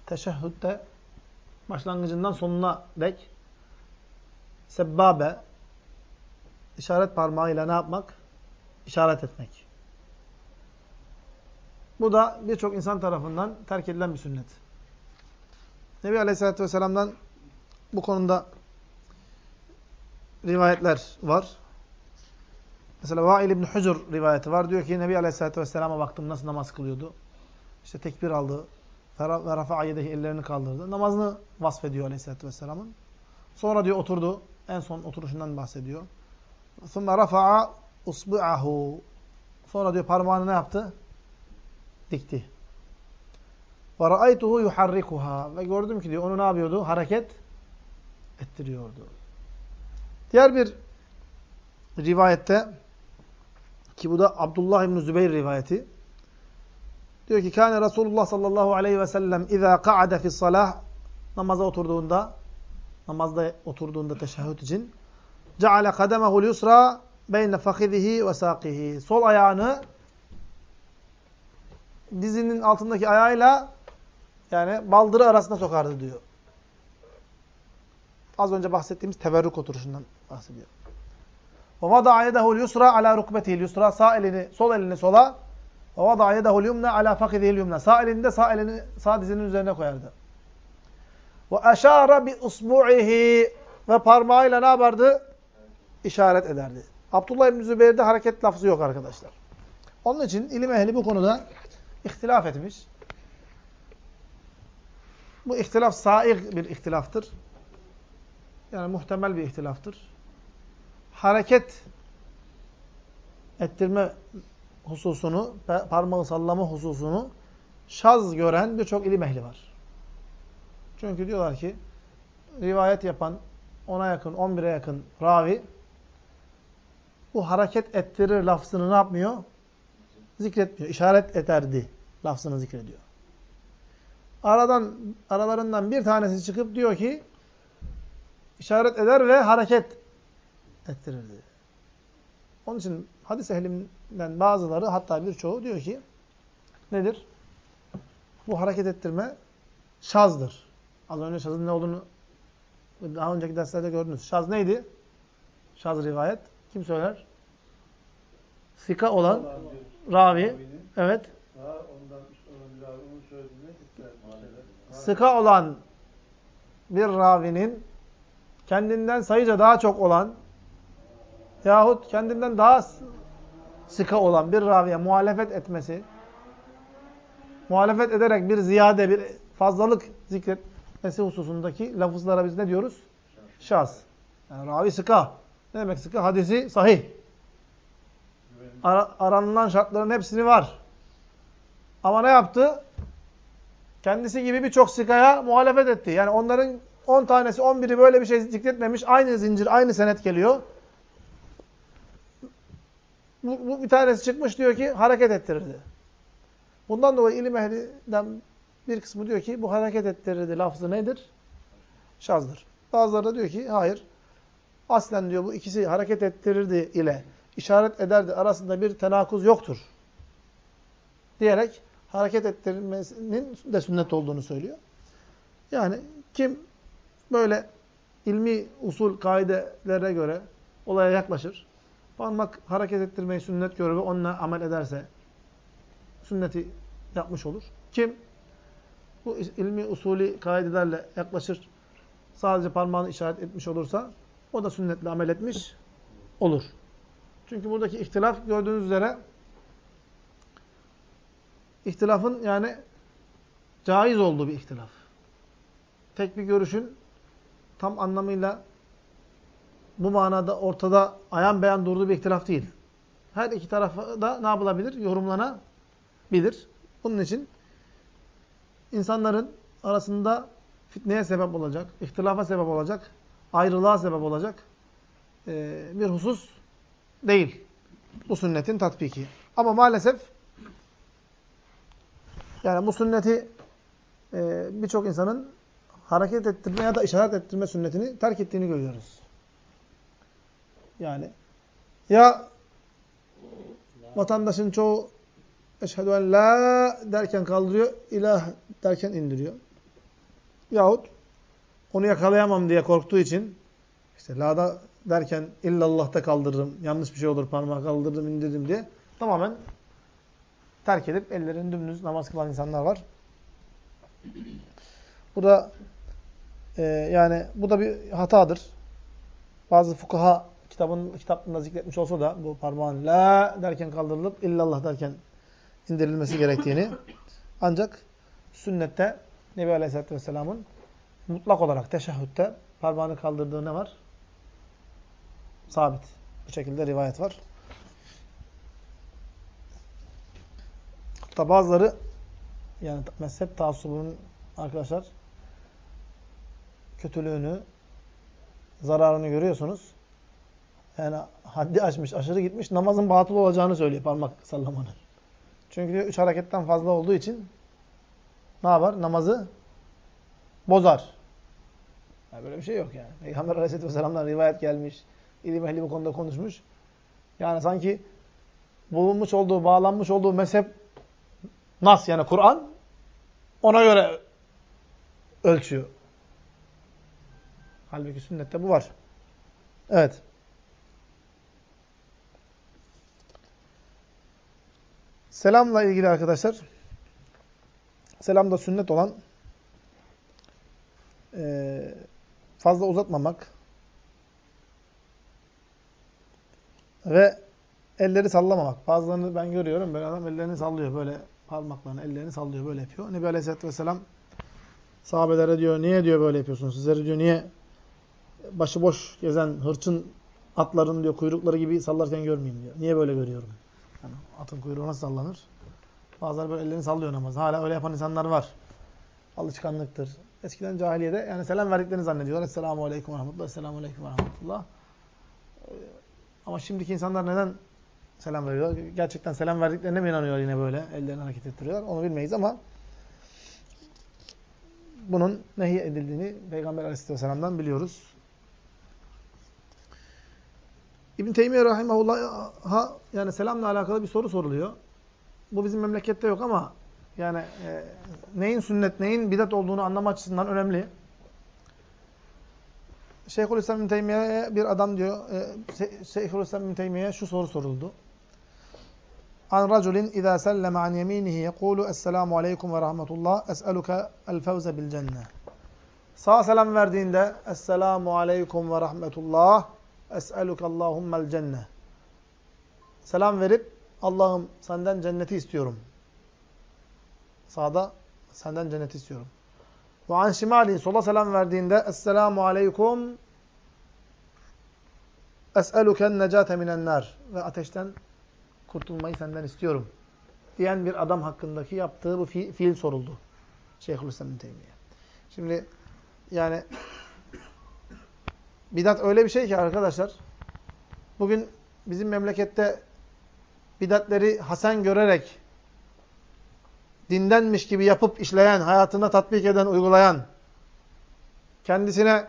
teşehhütte başlangıcından sonuna dek sebbabe işaret parmağıyla ne yapmak? İşaret etmek. Bu da birçok insan tarafından terk edilen bir sünnet. Nebi Aleyhisselatü Vesselam'dan bu konuda rivayetler var. Mesela Vail İbni Hucur rivayeti var. Diyor ki Nebi Aleyhisselatü Vesselam'a baktım nasıl namaz kılıyordu. İşte tekbir aldı. Ve rafa'a yedehi ellerini kaldırdı. Namazını vasfediyor Aleyhisselatü Vesselam'ın. Sonra diyor oturdu. En son oturuşundan bahsediyor. ثُمَّ رَفَعَ اُصْبِعَهُ Sonra diyor parmağını ne yaptı? Dikti. وَرَأَيْتُهُ يُحَرِّكُهَا Ve gördüm ki diyor onu ne yapıyordu? Hareket ettiriyordu. Diğer bir rivayette ki bu da Abdullah İbn Zübeyir rivayeti. Diyor ki kâne Resulullah sallallahu aleyhi ve sellem izâ ka'ade fi's-salâh namaza oturduğunda namazda oturduğunda teşehhüd için ceale kademehul yusra beyne fakizihi ve sakihi. Sol ayağını dizinin altındaki ayağıyla yani baldırı arasında sokardı diyor. Az önce bahsettiğimiz teverrük oturuşundan bahsediyor. Vada'a yedehul yusra ala rukbetihil yusra. Sağ elini, sol elini sola. Vada'a yedehul yumna ala fakidihil yumna. Sağ elini de sağ elini sağ dizinin üzerine koyardı. Bi usbu'ihi. Ve parmağıyla ne yapardı? İşaret ederdi. Abdullah İbn Zübeyir'de hareket lafzı yok arkadaşlar. Onun için ilim ehli bu konuda ihtilaf etmiş. Bu ihtilaf sair bir ihtilaftır. Yani muhtemel bir ihtilaftır. Hareket ettirme hususunu, parmağı sallama hususunu şaz gören birçok ilim ehli var. Çünkü diyorlar ki rivayet yapan ona yakın, 11'e yakın ravi bu hareket ettirir lafzını ne yapmıyor? Zikretmiyor. İşaret ederdi lafzını zikrediyor. Aradan aralarından bir tanesi çıkıp diyor ki işaret eder ve hareket ettirirdi. Onun için hadis ehlinden bazıları hatta birçoğu diyor ki nedir? Bu hareket ettirme şazdır. Az önce şazın ne olduğunu daha önceki derslerde gördünüz. Şaz neydi? Şaz rivayet. Kim söyler? Sika olan ravi. Evet. Sıka olan bir ravinin kendinden sayıca daha çok olan yahut kendinden daha sıka olan bir raviye muhalefet etmesi, muhalefet ederek bir ziyade, bir fazlalık zikretmesi hususundaki lafızlara biz ne diyoruz? Şaz. Yani ravi sıka. Ne demek sıka? Hadisi sahih. Ar aranılan şartların hepsini var. Ama ne yaptı? Kendisi gibi birçok sıkaya muhalefet etti. Yani onların 10 tanesi, 11'i böyle bir şey zikretmemiş. Aynı zincir, aynı senet geliyor. Bu, bu bir tanesi çıkmış diyor ki hareket ettirirdi. Bundan dolayı ilim ehlinden bir kısmı diyor ki bu hareket ettirirdi lafzı nedir? Şazdır. Bazıları da diyor ki hayır. Aslen diyor bu ikisi hareket ettirirdi ile işaret ederdi arasında bir tenakuz yoktur. Diyerek hareket ettirilmesinin de sünnet olduğunu söylüyor. Yani kim böyle ilmi usul kaidelere göre olaya yaklaşır, parmak hareket ettirmeyi sünnet görür ve onunla amel ederse sünneti yapmış olur. Kim bu ilmi usulü kaidelerle yaklaşır, sadece parmağını işaret etmiş olursa o da sünnetle amel etmiş olur. Çünkü buradaki ihtilaf gördüğünüz üzere ihtilafın yani caiz olduğu bir ihtilaf. tek bir görüşün tam anlamıyla bu manada ortada ayan beyan durduğu bir ihtilaf değil. Her iki tarafı da ne yapılabilir? Yorumlanabilir. Bunun için insanların arasında fitneye sebep olacak, ihtilafa sebep olacak, ayrılığa sebep olacak e, bir husus değil. Bu sünnetin tatbiki. Ama maalesef yani bu sünneti e, birçok insanın hareket ettirme ya da işaret ettirme sünnetini terk ettiğini görüyoruz. Yani ya vatandaşın çoğu eşhedü en la derken kaldırıyor, ilah derken indiriyor. Yahut onu yakalayamam diye korktuğu için işte la'da derken illallah'ta kaldırırım, yanlış bir şey olur parmağı kaldırdım, indirdim diye tamamen terk edip ellerini dümdüz namaz kılan insanlar var. Bu da e, yani bu da bir hatadır. Bazı fukaha kitabın kitapında zikretmiş olsa da bu parmağın la derken kaldırılıp illallah derken indirilmesi gerektiğini ancak sünnette Nebi Aleyhisselatü Vesselam'ın mutlak olarak teşehhütte parmağını kaldırdığı ne var? Sabit. Bu şekilde rivayet var. Hatta bazıları yani mezhep taassubunun arkadaşlar kötülüğünü, zararını görüyorsunuz. Yani haddi aşmış, aşırı gitmiş, namazın batıl olacağını söylüyor parmak sallamanın. Çünkü diyor üç hareketten fazla olduğu için ne yapar? Namazı bozar. Yani böyle bir şey yok yani. Peygamber Aleyhisselatü rivayet gelmiş. İlim ehli bu konuda konuşmuş. Yani sanki bulunmuş olduğu, bağlanmış olduğu mezhep Nas yani Kur'an ona göre ölçüyor. Halbuki sünnette bu var. Evet. Selamla ilgili arkadaşlar, selam da sünnet olan e, fazla uzatmamak ve elleri sallamamak. Bazılarını ben görüyorum, böyle adam ellerini sallıyor, böyle parmaklarını, ellerini sallıyor, böyle yapıyor. Nebi Aleyhisselatü Vesselam sahabelere diyor, niye diyor böyle yapıyorsunuz? Sizleri diyor, niye başıboş gezen hırçın atların diyor kuyrukları gibi sallarken görmeyeyim diyor. Niye böyle görüyorum? Yani atın kuyruğu nasıl sallanır? Bazıları böyle ellerini sallıyor namaz. Hala öyle yapan insanlar var. Alışkanlıktır. Eskiden cahiliyede yani selam verdiklerini zannediyorlar. Esselamu aleyküm ve rahmetullah. Esselamu aleyküm ve rahmetullah. Ee, ama şimdiki insanlar neden selam veriyorlar? Gerçekten selam verdiklerine mi inanıyorlar yine böyle? Ellerini hareket ettiriyorlar. Onu bilmeyiz ama bunun nehy edildiğini Peygamber Aleyhisselam'dan biliyoruz. İbn Teymiye rahimehullah'a yani selamla alakalı bir soru soruluyor. Bu bizim memlekette yok ama yani e, neyin sünnet, neyin bidat olduğunu anlama açısından önemli. Şeyhülislam İbn Teymiye'ye bir adam diyor, e, Şeyhülislam İbn Teymiye'ye şu soru soruldu. An raculin izâ selleme an yeminihi yekûlu esselamu aleyküm ve rahmetullah es'eluke el fevze bil cenne. Sağ selam verdiğinde esselamu aleyküm ve rahmetullah es'eluke Allahummel cenne. Selam verip Allah'ım senden cenneti istiyorum. Sağda senden cenneti istiyorum. Ve an şimali sola selam verdiğinde Esselamu aleyküm Es'eluken necate minenler ve ateşten kurtulmayı senden istiyorum. Diyen bir adam hakkındaki yaptığı bu fi fiil soruldu. Şeyhülislam Teymiye. Şimdi yani bidat öyle bir şey ki arkadaşlar bugün bizim memlekette bidatleri hasen görerek dindenmiş gibi yapıp işleyen, hayatında tatbik eden, uygulayan, kendisine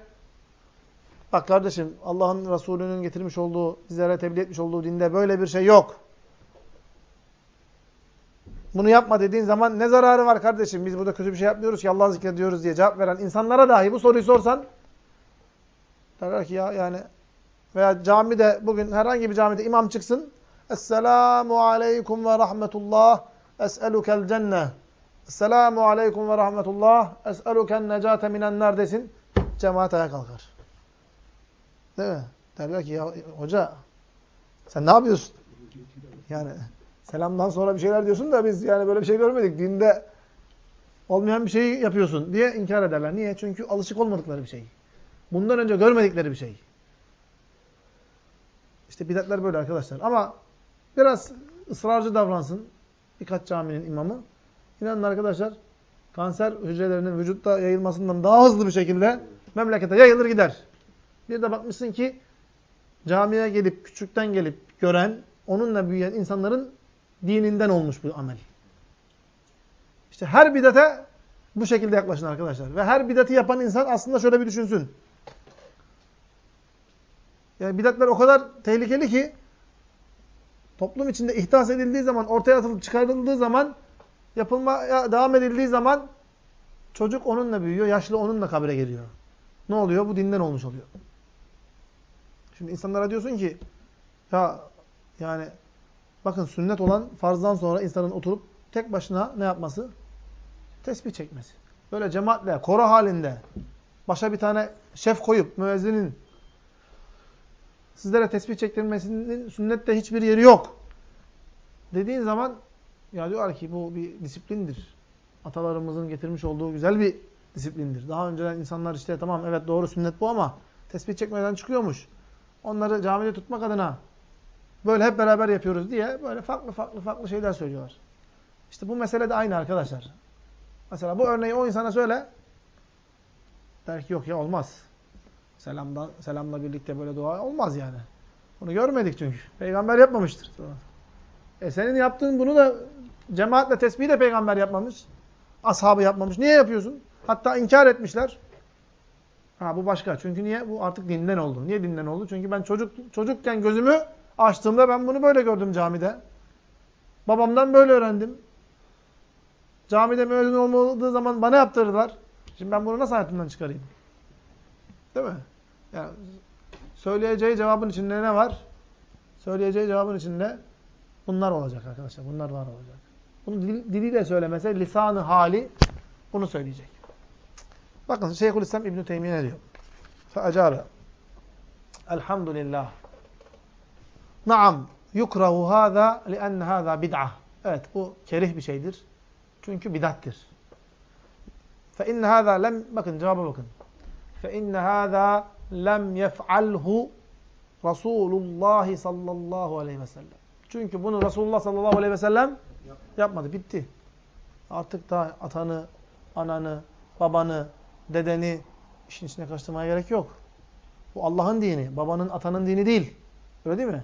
bak kardeşim Allah'ın Resulü'nün getirmiş olduğu, bizlere tebliğ etmiş olduğu dinde böyle bir şey yok. Bunu yapma dediğin zaman ne zararı var kardeşim? Biz burada kötü bir şey yapmıyoruz ki Allah'ı zikrediyoruz diye cevap veren insanlara dahi bu soruyu sorsan derler ki ya yani veya camide bugün herhangi bir camide imam çıksın Esselamu aleyküm ve rahmetullah. Es'elukel cenne. Esselamu aleyküm ve rahmetullah. Es'eluken necate minen nar desin. Cemaat ayağa kalkar. Değil mi? Derler ki ya hoca sen ne yapıyorsun? Yani selamdan sonra bir şeyler diyorsun da biz yani böyle bir şey görmedik. Dinde olmayan bir şeyi yapıyorsun diye inkar ederler. Niye? Çünkü alışık olmadıkları bir şey. Bundan önce görmedikleri bir şey. İşte bidatler böyle arkadaşlar. Ama biraz ısrarcı davransın birkaç caminin imamı. İnanın arkadaşlar kanser hücrelerinin vücutta yayılmasından daha hızlı bir şekilde memlekete yayılır gider. Bir de bakmışsın ki camiye gelip, küçükten gelip gören, onunla büyüyen insanların dininden olmuş bu amel. İşte her bidate bu şekilde yaklaşın arkadaşlar. Ve her bidati yapan insan aslında şöyle bir düşünsün. Yani bidatler o kadar tehlikeli ki toplum içinde ihdas edildiği zaman, ortaya atılıp çıkarıldığı zaman, yapılmaya devam edildiği zaman çocuk onunla büyüyor, yaşlı onunla kabire geliyor. Ne oluyor? Bu dinden olmuş oluyor. Şimdi insanlara diyorsun ki ya yani bakın sünnet olan farzdan sonra insanın oturup tek başına ne yapması? Tesbih çekmesi. Böyle cemaatle, koro halinde başa bir tane şef koyup müezzinin sizlere tesbih çektirmesinin sünnette hiçbir yeri yok. Dediğin zaman ya diyorlar ki bu bir disiplindir. Atalarımızın getirmiş olduğu güzel bir disiplindir. Daha önceden insanlar işte tamam evet doğru sünnet bu ama tesbih çekmeden çıkıyormuş. Onları camide tutmak adına böyle hep beraber yapıyoruz diye böyle farklı farklı farklı şeyler söylüyorlar. İşte bu mesele de aynı arkadaşlar. Mesela bu örneği o insana söyle. Der ki yok ya olmaz. Selamdan, selamla birlikte böyle dua olmaz yani. Bunu görmedik çünkü. Peygamber yapmamıştır. E senin yaptığın bunu da cemaatle tesbih de peygamber yapmamış. Ashabı yapmamış. Niye yapıyorsun? Hatta inkar etmişler. Ha bu başka. Çünkü niye? Bu artık dinden oldu. Niye dinden oldu? Çünkü ben çocuk çocukken gözümü açtığımda ben bunu böyle gördüm camide. Babamdan böyle öğrendim. Camide müezzin olmadığı zaman bana yaptırdılar. Şimdi ben bunu nasıl hayatımdan çıkarayım? Değil mi? Yani söyleyeceği cevabın içinde ne var? Söyleyeceği cevabın içinde bunlar olacak arkadaşlar. Bunlar var olacak. Bunu dil, diliyle söylemese lisanı hali bunu söyleyecek. Bakın Şeyhülislam İbn Teymiyye ne diyor? Feacabe. Elhamdülillah. Naam yukrahu hâzâ li'enne hâzâ bid'ah. Evet bu kerih bir şeydir. Çünkü bidattir. Fe inne hâzâ lem bakın cevaba bakın. Fe inne hâzâ lem yef'alhu Resulullah sallallahu aleyhi ve sellem. Çünkü bunu Resulullah sallallahu aleyhi ve sellem yapmadı. Bitti. Artık da atanı, ananı, babanı, dedeni işin içine karıştırmaya gerek yok. Bu Allah'ın dini. Babanın, atanın dini değil. Öyle değil mi?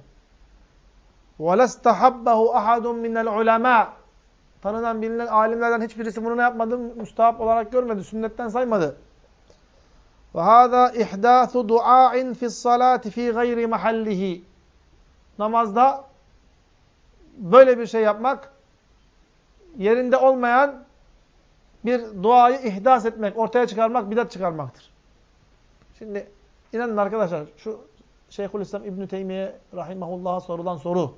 وَلَسْتَحَبَّهُ أَحَدٌ مِنَ الْعُلَمَاءِ Tanınan, bilinen alimlerden hiçbirisi bunu ne yapmadı? Müstahap olarak görmedi. Sünnetten saymadı. Ve hâzâ ihdâthu duâin fissalâti fî gayri mahallihi. Namazda böyle bir şey yapmak, yerinde olmayan bir duayı ihdas etmek, ortaya çıkarmak, bidat çıkarmaktır. Şimdi inanın arkadaşlar, şu Şeyhülislam İbn-i Teymiye Rahimahullah'a sorulan soru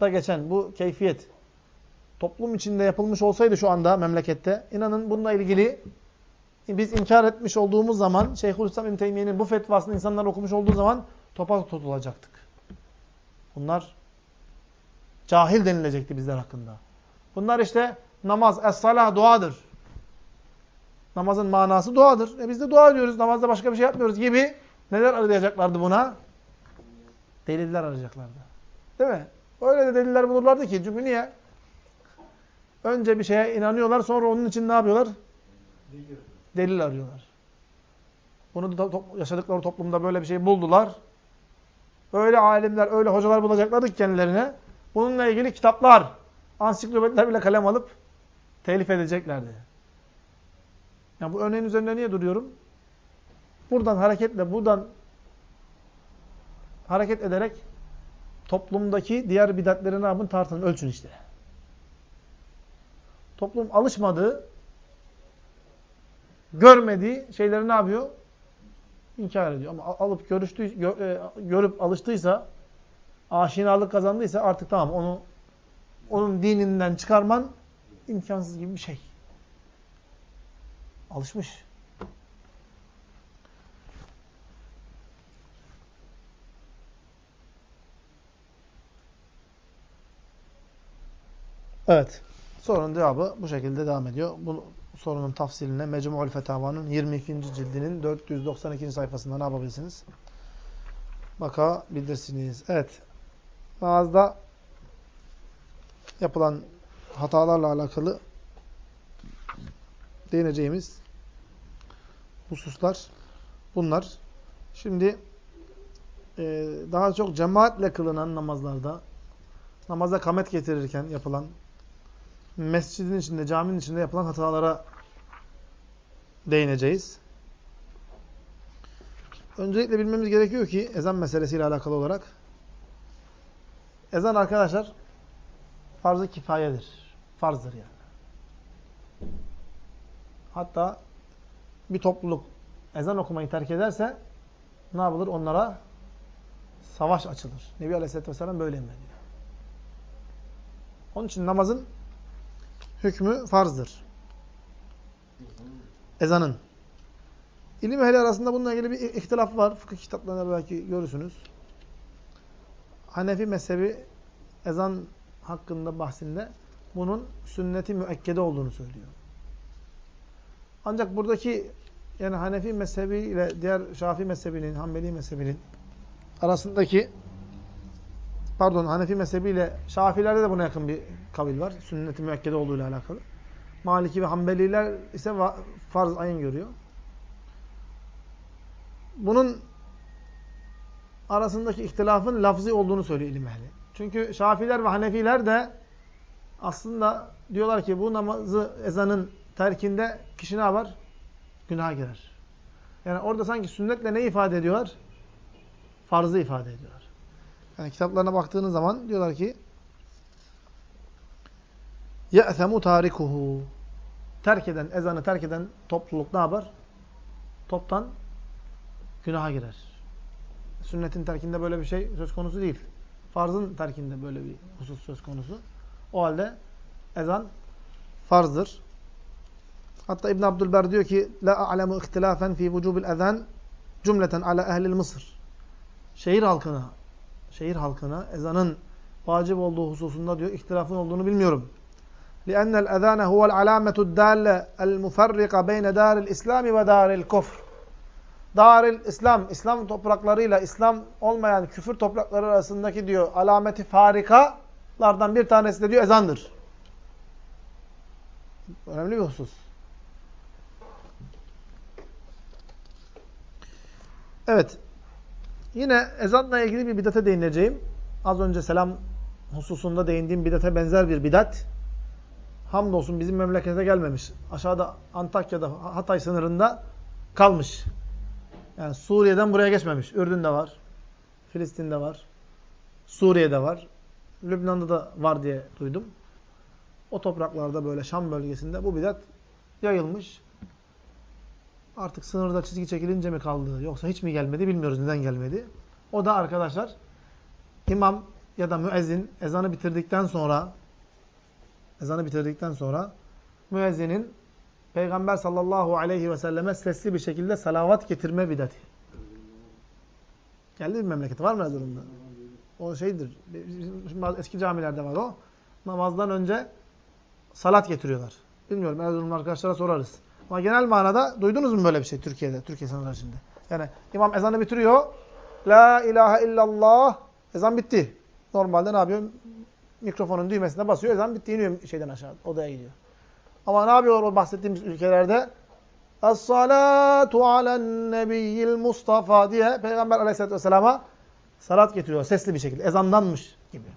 da geçen bu keyfiyet toplum içinde yapılmış olsaydı şu anda memlekette, inanın bununla ilgili biz inkar etmiş olduğumuz zaman, Şeyhülislam İbn Teymiye'nin bu fetvasını insanlar okumuş olduğu zaman topa tutulacaktık. Bunlar cahil denilecekti bizler hakkında. Bunlar işte namaz, es-salah duadır. Namazın manası duadır. E biz de dua ediyoruz. Namazda başka bir şey yapmıyoruz gibi neler arayacaklardı buna? Deliller arayacaklardı. Değil mi? Öyle de deliller bulurlardı ki. Çünkü niye? Önce bir şeye inanıyorlar. Sonra onun için ne yapıyorlar? Delil arıyorlar. Bunu da to yaşadıkları toplumda böyle bir şey buldular. Öyle alimler, öyle hocalar bulacaklardı ki kendilerine. Bununla ilgili kitaplar, ansiklopediler bile kalem alıp telif edeceklerdi. Yani bu örneğin üzerinde niye duruyorum? Buradan hareketle, buradan hareket ederek toplumdaki diğer bidatleri ne yapın? Tartın, ölçün işte. Toplum alışmadığı, görmediği şeyleri ne yapıyor? İnkar ediyor. Ama alıp görüştüğü, gör, e, görüp alıştıysa, aşinalık kazandıysa artık tamam onu onun dininden çıkarman imkansız gibi bir şey. Alışmış. Evet. Sorunun cevabı bu şekilde devam ediyor. Bu sorunun tafsiline Mecmu'ul Fetava'nın 22. cildinin 492. sayfasında ne yapabilirsiniz? Bakabilirsiniz. Evet. Namazda yapılan hatalarla alakalı değineceğimiz hususlar bunlar. Şimdi e, daha çok cemaatle kılınan namazlarda namaza kamet getirirken yapılan mescidin içinde, caminin içinde yapılan hatalara değineceğiz. Öncelikle bilmemiz gerekiyor ki ezan meselesiyle alakalı olarak ezan arkadaşlar farz-ı kifayedir. Farzdır yani. Hatta bir topluluk ezan okumayı terk ederse ne yapılır? Onlara savaş açılır. Nebi Aleyhisselatü Vesselam böyle emrediyor. Onun için namazın hükmü farzdır. Ezanın. İlim ehli arasında bununla ilgili bir ihtilaf var. Fıkıh kitaplarında belki görürsünüz. Hanefi mezhebi ezan hakkında bahsinde bunun sünneti müekkede olduğunu söylüyor. Ancak buradaki yani Hanefi mezhebi ile diğer Şafii mezhebinin, Hanbeli mezhebinin arasındaki pardon Hanefi mezhebi ile Şafilerde de buna yakın bir kavil var. Sünnet-i müekkede olduğuyla alakalı. Maliki ve Hanbeliler ise farz ayın görüyor. Bunun arasındaki ihtilafın lafzi olduğunu söylüyor ilim ehli. Çünkü Şafiler ve Hanefiler de aslında diyorlar ki bu namazı ezanın terkinde kişi ne yapar? Günaha girer. Yani orada sanki sünnetle ne ifade ediyorlar? Farzı ifade ediyorlar. Yani kitaplarına baktığınız zaman diyorlar ki يَأْثَمُ tarikuhu Terk eden, ezanı terk eden topluluk ne yapar? Toptan günaha girer. Sünnetin terkinde böyle bir şey söz konusu değil. Farzın terkinde böyle bir husus söz konusu. O halde ezan farzdır. Hatta İbn Abdülber diyor ki la a'lemu ihtilafen fi vucubil ezan cümleten ala ehli Mısır. Şehir halkına şehir halkına ezanın vacip olduğu hususunda diyor ihtilafın olduğunu bilmiyorum. لأن الأذان هو العلامة الدالة المفرقة بين دار الإسلام ودار الكفر. Daril İslam, İslam topraklarıyla İslam olmayan küfür toprakları arasındaki diyor alameti farikalardan bir tanesi de diyor ezandır. Önemli bir husus. Evet. Yine ezanla ilgili bir bidate değineceğim. Az önce selam hususunda değindiğim bidate benzer bir bidat. Hamdolsun bizim memlekete gelmemiş. Aşağıda Antakya'da Hatay sınırında kalmış. Yani Suriye'den buraya geçmemiş. Ürdün'de var. Filistin'de var. Suriye'de var. Lübnan'da da var diye duydum. O topraklarda böyle Şam bölgesinde bu bidat yayılmış. Artık sınırda çizgi çekilince mi kaldı yoksa hiç mi gelmedi bilmiyoruz neden gelmedi. O da arkadaşlar imam ya da müezzin ezanı bitirdikten sonra ezanı bitirdikten sonra müezzinin Peygamber sallallahu aleyhi ve selleme sesli bir şekilde salavat getirme bidati. Geldi mi memlekete? Var mı Erzurum'da? O şeydir. Şimdi eski camilerde var o. Namazdan önce salat getiriyorlar. Bilmiyorum Erzurumlu arkadaşlara sorarız. Ama genel manada duydunuz mu böyle bir şey Türkiye'de, Türkiye içinde? Yani imam ezanı bitiriyor. La ilahe illallah. Ezan bitti. Normalde ne yapıyor? Mikrofonun düğmesine basıyor. Ezan bitti. iniyor şeyden aşağı. Odaya gidiyor. Ama ne yapıyor o bahsettiğimiz ülkelerde? Es-salatu alen nebiyyil Mustafa diye Peygamber aleyhissalatü vesselama salat getiriyor. Sesli bir şekilde. Ezandanmış gibi.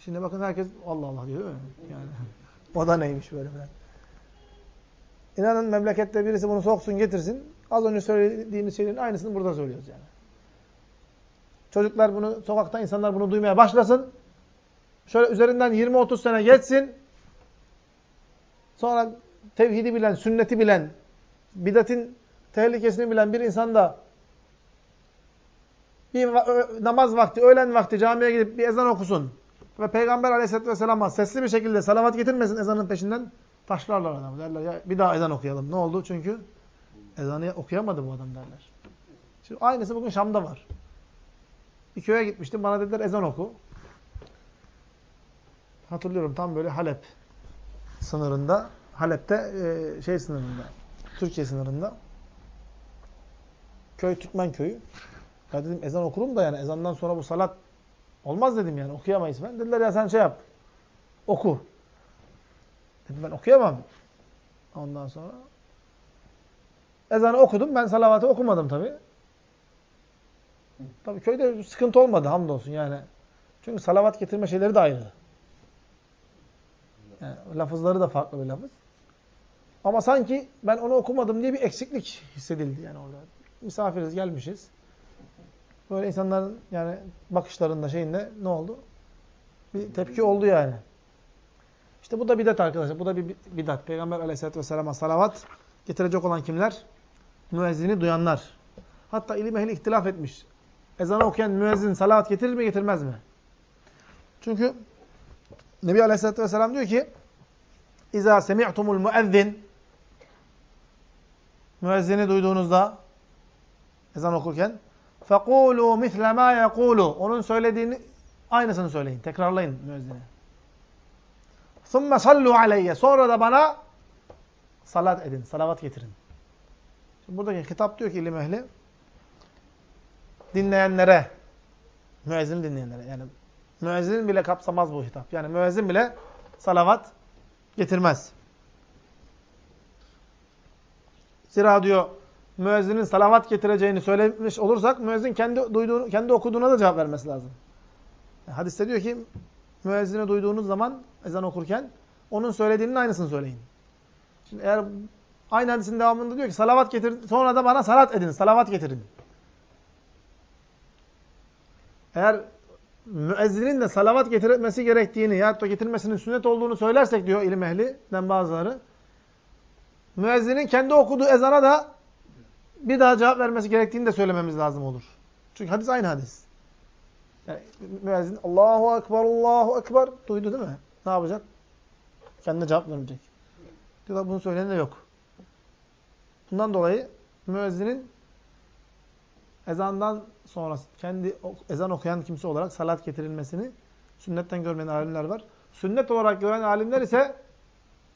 Şimdi bakın herkes Allah Allah diyor değil mi? Yani, o da neymiş böyle falan. İnanın memlekette birisi bunu soksun getirsin. Az önce söylediğimiz şeylerin aynısını burada söylüyoruz yani. Çocuklar bunu, sokakta insanlar bunu duymaya başlasın. Şöyle üzerinden 20-30 sene geçsin. Sonra tevhidi bilen, sünneti bilen, bidatin tehlikesini bilen bir insan da bir namaz vakti, öğlen vakti camiye gidip bir ezan okusun ve Peygamber aleyhisselatü vesselam'a sesli bir şekilde salavat getirmesin ezanın peşinden taşlarlar adamı. Derler ya bir daha ezan okuyalım. Ne oldu? Çünkü ezanı okuyamadı bu adam derler. Şimdi aynısı bugün Şam'da var. Bir köye gitmiştim. Bana dediler ezan oku. Hatırlıyorum tam böyle Halep sınırında Halep'te e, şey sınırında, Türkiye sınırında. Köy Türkmen köyü. Ya dedim ezan okurum da yani ezandan sonra bu salat olmaz dedim yani okuyamayız ben. Dediler ya sen şey yap. Oku. Dedim ben okuyamam. Ondan sonra ezanı okudum. Ben salavatı okumadım tabi. Tabi köyde sıkıntı olmadı hamdolsun yani. Çünkü salavat getirme şeyleri de ayrı. Yani lafızları da farklı bir lafız. Ama sanki ben onu okumadım diye bir eksiklik hissedildi yani orada. Misafiriz, gelmişiz. Böyle insanların yani bakışlarında şeyinde ne oldu? Bir tepki oldu yani. İşte bu da bidat arkadaşlar. Bu da bir bidat. Peygamber aleyhissalatü vesselam'a salavat getirecek olan kimler? Müezzini duyanlar. Hatta ilim ehli ihtilaf etmiş. Ezanı okuyan müezzin salavat getirir mi getirmez mi? Çünkü Nebi Aleyhisselatü Vesselam diyor ki İzâ semi'tumul müezzin Müezzini duyduğunuzda ezan okurken فَقُولُوا مِثْلَ مَا يَقُولُ Onun söylediğini aynısını söyleyin. Tekrarlayın müezzini. ثُمَّ صَلُّوا عَلَيَّ Sonra da bana salat edin, salavat getirin. Şimdi buradaki kitap diyor ki ilim ehli dinleyenlere müezzin dinleyenlere yani müezzin bile kapsamaz bu hitap. Yani müezzin bile salavat getirmez. Zira diyor müezzinin salavat getireceğini söylemiş olursak müezzin kendi duyduğunu, kendi okuduğuna da cevap vermesi lazım. Yani hadiste diyor ki müezzini duyduğunuz zaman ezan okurken onun söylediğinin aynısını söyleyin. Şimdi eğer aynı hadisin devamında diyor ki salavat getir sonra da bana salat edin, salavat getirin. Eğer müezzinin de salavat getirmesi gerektiğini ya da getirmesinin sünnet olduğunu söylersek diyor ilim ehlinden bazıları müezzinin kendi okuduğu ezana da bir daha cevap vermesi gerektiğini de söylememiz lazım olur. Çünkü hadis aynı hadis. Yani müezzin Allahu Ekber, Allahu Ekber duydu değil mi? Ne yapacak? Kendine cevap vermeyecek. Diyorlar bunu söyleyen de yok. Bundan dolayı müezzinin ezandan sonra kendi ezan okuyan kimse olarak salat getirilmesini sünnetten görmeyen alimler var. Sünnet olarak gören alimler ise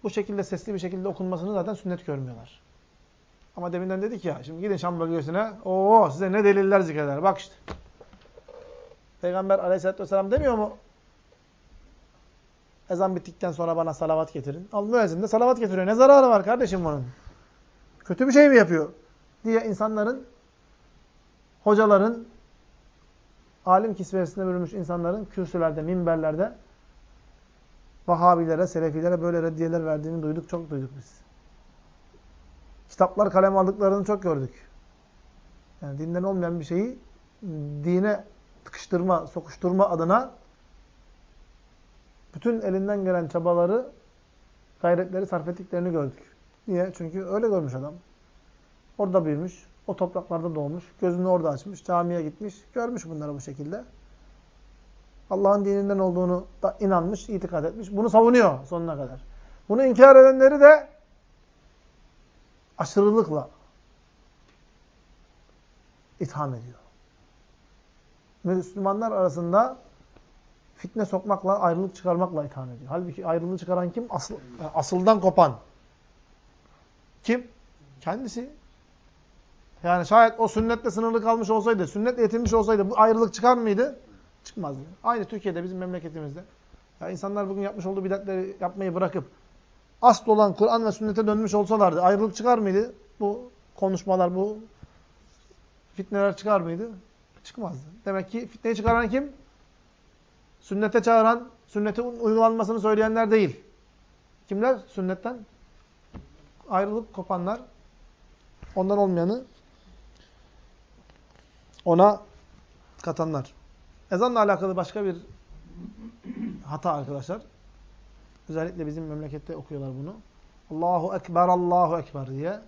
bu şekilde sesli bir şekilde okunmasını zaten sünnet görmüyorlar. Ama deminden dedik ya, şimdi gidin Şam bölgesine, ooo size ne deliller zikreder. Bak işte. Peygamber aleyhissalatü vesselam demiyor mu? Ezan bittikten sonra bana salavat getirin. Al müezzin de salavat getiriyor. Ne zararı var kardeşim bunun? Kötü bir şey mi yapıyor? Diye insanların, hocaların, alim kisvesine bölünmüş insanların kürsülerde, minberlerde Vahabilere, Selefilere böyle reddiyeler verdiğini duyduk, çok duyduk biz. Kitaplar kalem aldıklarını çok gördük. Yani dinden olmayan bir şeyi dine tıkıştırma, sokuşturma adına bütün elinden gelen çabaları, gayretleri sarf ettiklerini gördük. Niye? Çünkü öyle görmüş adam. Orada büyümüş, o topraklarda doğmuş, gözünü orada açmış, camiye gitmiş, görmüş bunları bu şekilde. Allah'ın dininden olduğunu da inanmış, itikad etmiş. Bunu savunuyor sonuna kadar. Bunu inkar edenleri de aşırılıkla itham ediyor. Müslümanlar arasında fitne sokmakla, ayrılık çıkarmakla itham ediyor. Halbuki ayrılığı çıkaran kim? Asıl, asıldan kopan. Kim? Kendisi. Yani şayet o sünnetle sınırlı kalmış olsaydı, sünnetle yetinmiş olsaydı bu ayrılık çıkar mıydı? Çıkmazdı. Aynı Türkiye'de, bizim memleketimizde. Ya insanlar bugün yapmış olduğu bidatleri yapmayı bırakıp asıl olan Kur'an ve sünnete dönmüş olsalardı ayrılık çıkar mıydı? Bu konuşmalar, bu fitneler çıkar mıydı? Çıkmazdı. Demek ki fitneyi çıkaran kim? Sünnete çağıran, sünnetin uygulanmasını söyleyenler değil. Kimler? Sünnetten ayrılıp kopanlar. Ondan olmayanı ona katanlar. Ezanla alakalı başka bir hata arkadaşlar. Özellikle bizim memlekette okuyorlar bunu. Allahu Ekber, Allahu Ekber diye.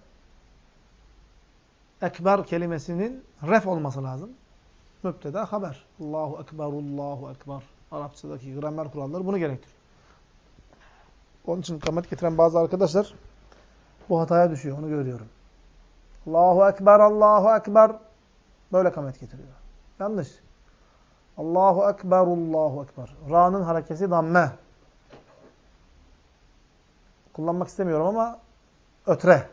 Ekber kelimesinin ref olması lazım. Müpteda haber. Allahu Ekber, Allahu Ekber. Arapçadaki gramer kuralları bunu gerektiriyor. Onun için kamet getiren bazı arkadaşlar bu hataya düşüyor. Onu görüyorum. Allahu Ekber, Allahu Ekber. Böyle kamet getiriyor. Yanlış. Allahu Ekber, Allahu Ekber. Ra'nın harekesi damme. kullanmak istemiyorum ama ötre.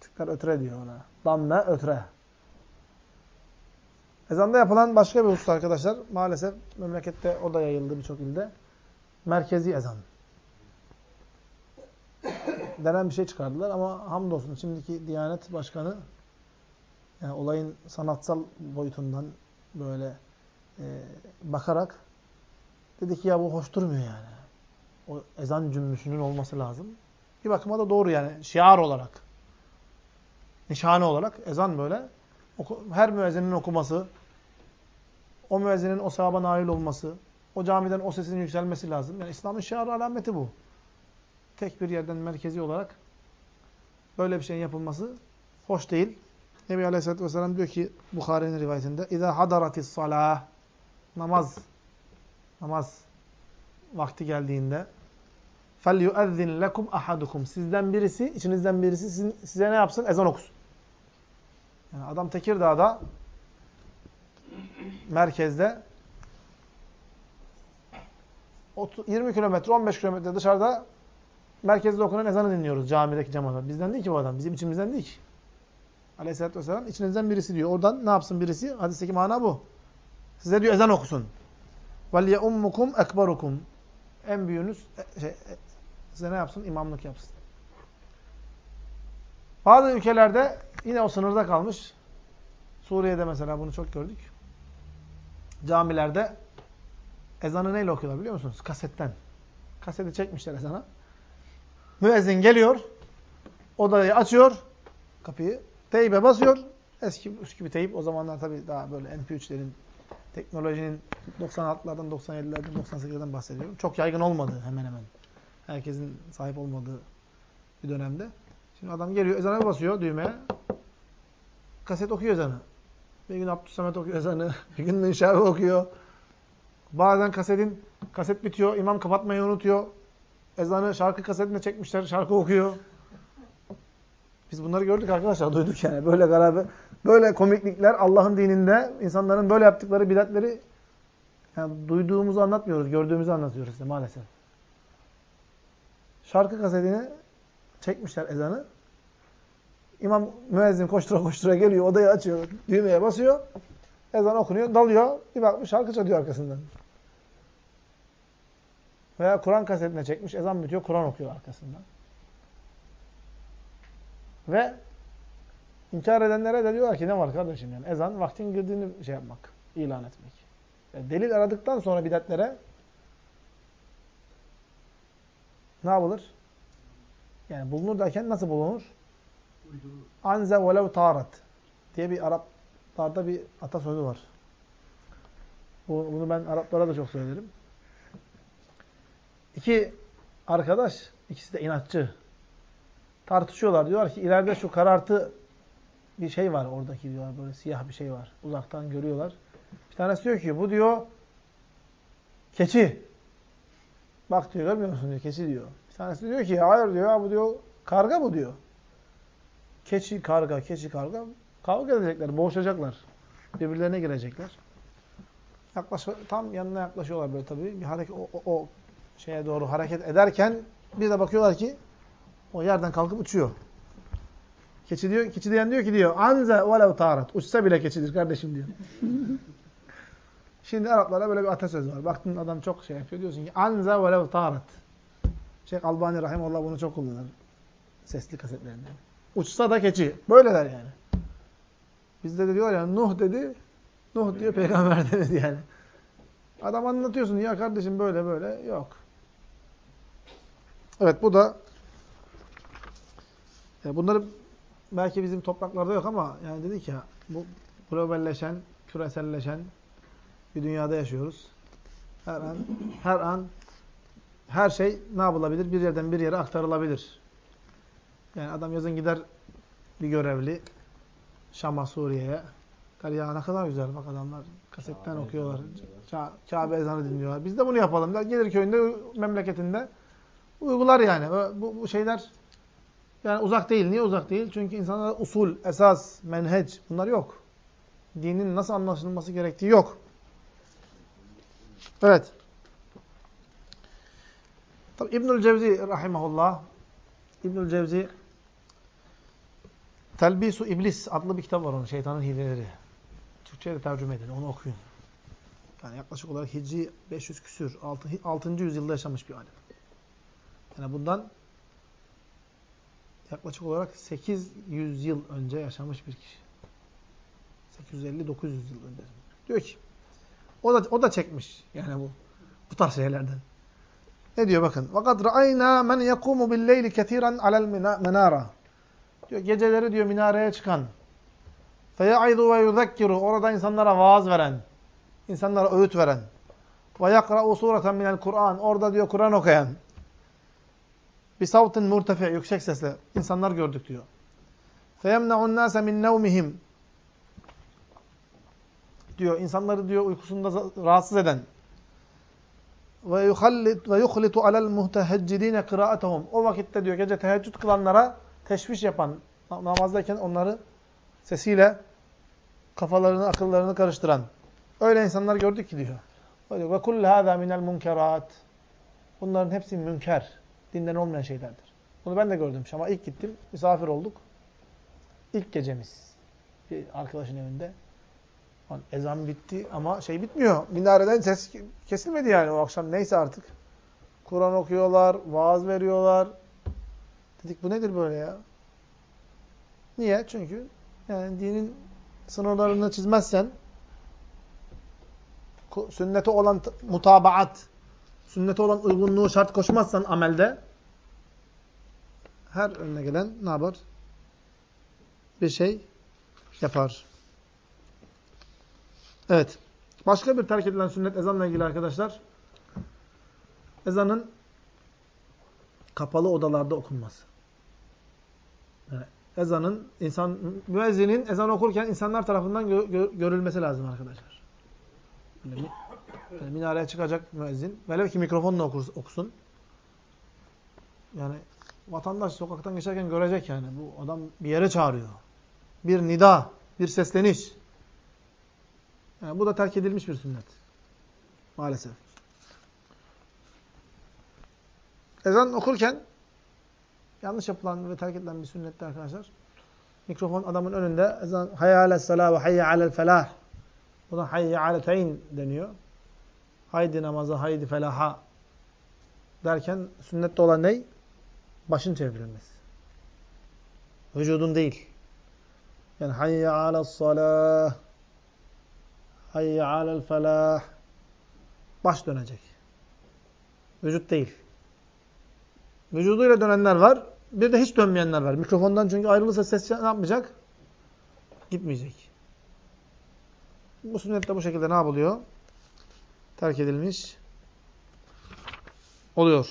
Türkler ötre diyor ona. Damme ötre. Ezanda yapılan başka bir husus arkadaşlar. Maalesef memlekette o da yayıldı birçok ilde. Merkezi ezan. Denen bir şey çıkardılar ama hamdolsun şimdiki Diyanet Başkanı yani olayın sanatsal boyutundan böyle e, bakarak dedi ki ya bu hoş durmuyor yani. O ezan cümbüşünün olması lazım. Bir bakıma da doğru yani şiar olarak. Nişane olarak ezan böyle her müezzinin okuması, o müezzinin o sevaba nail olması, o camiden o sesin yükselmesi lazım. Yani İslam'ın şiarı alameti bu. Tek bir yerden merkezi olarak böyle bir şeyin yapılması hoş değil. Nebi Aleyhisselatü Vesselam diyor ki Bukhari'nin rivayetinde اِذَا حَضَرَتِ الصَّلَاةِ Namaz namaz vakti geldiğinde فَلْيُؤَذِّنْ لَكُمْ أَحَدُكُمْ Sizden birisi, içinizden birisi sizin, size ne yapsın? Ezan okusun. Yani adam Tekirdağ'da merkezde 20 kilometre, 15 kilometre dışarıda merkezde okunan ezanı dinliyoruz camideki cemaat. Bizden değil ki bu adam. Bizim içimizden değil ki. Aleyhisselatü Vesselam içinizden birisi diyor. Oradan ne yapsın birisi? Hadisteki mana bu. Size diyor ezan okusun. وَلْيَؤُمُّكُمْ اَكْبَرُكُمْ En büyüğünüz e, şey, e, size ne yapsın? İmamlık yapsın. Bazı ülkelerde yine o sınırda kalmış. Suriye'de mesela bunu çok gördük. Camilerde ezanı neyle okuyorlar biliyor musunuz? Kasetten. Kaseti çekmişler ezana. Müezzin geliyor. Odayı açıyor. Kapıyı. Teybe basıyor. Eski eski teyip. O zamanlar tabii daha böyle MP3'lerin teknolojinin 96'lardan, 97'lerden, 98'lerden bahsediyorum. Çok yaygın olmadı hemen hemen. Herkesin sahip olmadığı bir dönemde. Şimdi adam geliyor, ezana basıyor düğmeye. Kaset okuyor ezanı. Bir gün Abdülsamet okuyor ezanı. Bir gün Münşavi okuyor. Bazen kasetin, kaset bitiyor, imam kapatmayı unutuyor. Ezanı şarkı kasetine çekmişler, şarkı okuyor. Biz bunları gördük arkadaşlar, duyduk yani. Böyle garabe, böyle komiklikler Allah'ın dininde insanların böyle yaptıkları bidatleri yani duyduğumuzu anlatmıyoruz, gördüğümüzü anlatıyoruz işte maalesef. Şarkı kasetini çekmişler ezanı. İmam müezzin koştura koştura geliyor, odayı açıyor, düğmeye basıyor. Ezan okunuyor, dalıyor. Bir bakmış şarkı çalıyor arkasından. Veya Kur'an kasetine çekmiş, ezan bitiyor, Kur'an okuyor arkasından. Ve inkar edenlere de diyorlar ki ne var kardeşim yani ezan vaktin girdiğini şey yapmak, ilan etmek. Yani delil aradıktan sonra bidatlere ne yapılır? Yani bulunur derken nasıl bulunur? Anze velev tarat diye bir Araplarda bir atasözü var. Bunu ben Araplara da çok söylerim. İki arkadaş, ikisi de inatçı. Tartışıyorlar. Diyorlar ki ileride şu karartı bir şey var oradaki diyorlar. Böyle siyah bir şey var. Uzaktan görüyorlar. Bir tanesi diyor ki bu diyor keçi. Bak diyor görmüyor musun diyor. Keçi diyor. Tanesi diyor ki hayır diyor bu diyor karga bu diyor. Keçi karga, keçi karga kavga edecekler, boğuşacaklar. Birbirlerine girecekler. Yaklaş, tam yanına yaklaşıyorlar böyle tabii. Bir hareket o, o, o şeye doğru hareket ederken bir de bakıyorlar ki o yerden kalkıp uçuyor. Keçi diyor, keçi diyen diyor ki diyor anze velev tarat. Uçsa bile keçidir kardeşim diyor. Şimdi Araplara böyle bir atasöz var. Baktın adam çok şey yapıyor diyorsun ki anze velev tarat. Şeyh Albani Rahimullah bunu çok kullanır. Sesli kasetlerinde. Uçsa da keçi. Böyleler yani. Bizde de diyor ya Nuh dedi. Nuh diyor peygamber dedi yani. Adam anlatıyorsun ya kardeşim böyle böyle. Yok. Evet bu da yani bunları belki bizim topraklarda yok ama yani dedik ya bu globalleşen, küreselleşen bir dünyada yaşıyoruz. Her an her an her şey ne yapılabilir? Bir yerden bir yere aktarılabilir. Yani adam yazın gider bir görevli Şam'a, Suriye'ye. Ya ne kadar güzel bak adamlar kasetten Kabe okuyorlar. Kabe ezanı dinliyorlar. Biz de bunu yapalım. Der. Gelir köyünde, memleketinde uygular yani. Bu, bu şeyler yani uzak değil. Niye uzak değil? Çünkü insanlar usul, esas, menheç bunlar yok. Dinin nasıl anlaşılması gerektiği yok. Evet. İbnül Cevzi rahimahullah İbnül Cevzi Telbisu İblis adlı bir kitap var onun. Şeytanın hileleri. Türkçe'ye de tercüme edildi. Onu okuyun. Yani yaklaşık olarak Hicri 500 küsür, 6. 6. yüzyılda yaşamış bir alim. Yani bundan yaklaşık olarak 800 yıl önce yaşamış bir kişi. 850-900 yıl önce. Diyor ki, o da, o da çekmiş yani bu, bu tarz şeylerden. Ne diyor bakın. وَقَدْ رَأَيْنَا مَنْ يَقُومُ بِاللَّيْلِ كَثِيرًا عَلَى الْمَنَارَةِ Diyor geceleri diyor minareye çıkan فَيَعِذُ وَيُذَكِّرُ Orada insanlara vaaz veren, insanlara öğüt veren وَيَقْرَأُ سُورَةً مِنَ الْقُرْآنِ Orada diyor Kur'an okayan bir savtin murtefi, yüksek sesle insanlar gördük diyor. فَيَمْنَعُ النَّاسَ مِنْ نَوْمِهِمْ diyor. insanları diyor uykusunda rahatsız eden ve yuhallit ve yuhlitu alel muhteheccidine kıraatehum. O vakitte diyor gece teheccüd kılanlara teşviş yapan, namazdayken onları sesiyle kafalarını, akıllarını karıştıran. Öyle insanlar gördük ki diyor. Ve kullu hâzâ minel munkerat. Bunların hepsi münker. Dinden olmayan şeylerdir. Bunu ben de gördüm. Ama ilk gittim. Misafir olduk. İlk gecemiz. Bir arkadaşın evinde. Ezan bitti ama şey bitmiyor. Minareden ses kesilmedi yani o akşam. Neyse artık. Kur'an okuyorlar, vaaz veriyorlar. Dedik bu nedir böyle ya? Niye? Çünkü yani dinin sınırlarını çizmezsen sünnete olan mutabaat, sünnete olan uygunluğu şart koşmazsan amelde her önüne gelen ne yapar? Bir şey yapar. Evet. Başka bir terk edilen sünnet ezanla ilgili arkadaşlar. Ezanın kapalı odalarda okunması. Yani ezanın, insan, müezzinin ezan okurken insanlar tarafından gö gö görülmesi lazım arkadaşlar. Böyle, böyle minareye çıkacak müezzin. Velev ki mikrofonla okur, okusun. Yani vatandaş sokaktan geçerken görecek yani. Bu adam bir yere çağırıyor. Bir nida, bir sesleniş. Yani bu da terk edilmiş bir sünnet. Maalesef. Ezan okurken yanlış yapılan ve terk edilen bir sünnette arkadaşlar. Mikrofon adamın önünde ezan hayya alel salah ve hayya alel felah. Buna hayya alel teyn deniyor. Haydi namaza, haydi felaha derken sünnette olan ne? Başın çevrilmesi. Vücudun değil. Yani hayya alel salah Hayye alel felah. Baş dönecek. Vücut değil. Vücuduyla dönenler var. Bir de hiç dönmeyenler var. Mikrofondan çünkü ayrılırsa ses ne yapmayacak? Gitmeyecek. Bu sünnette bu şekilde ne yapılıyor? Terk edilmiş oluyor.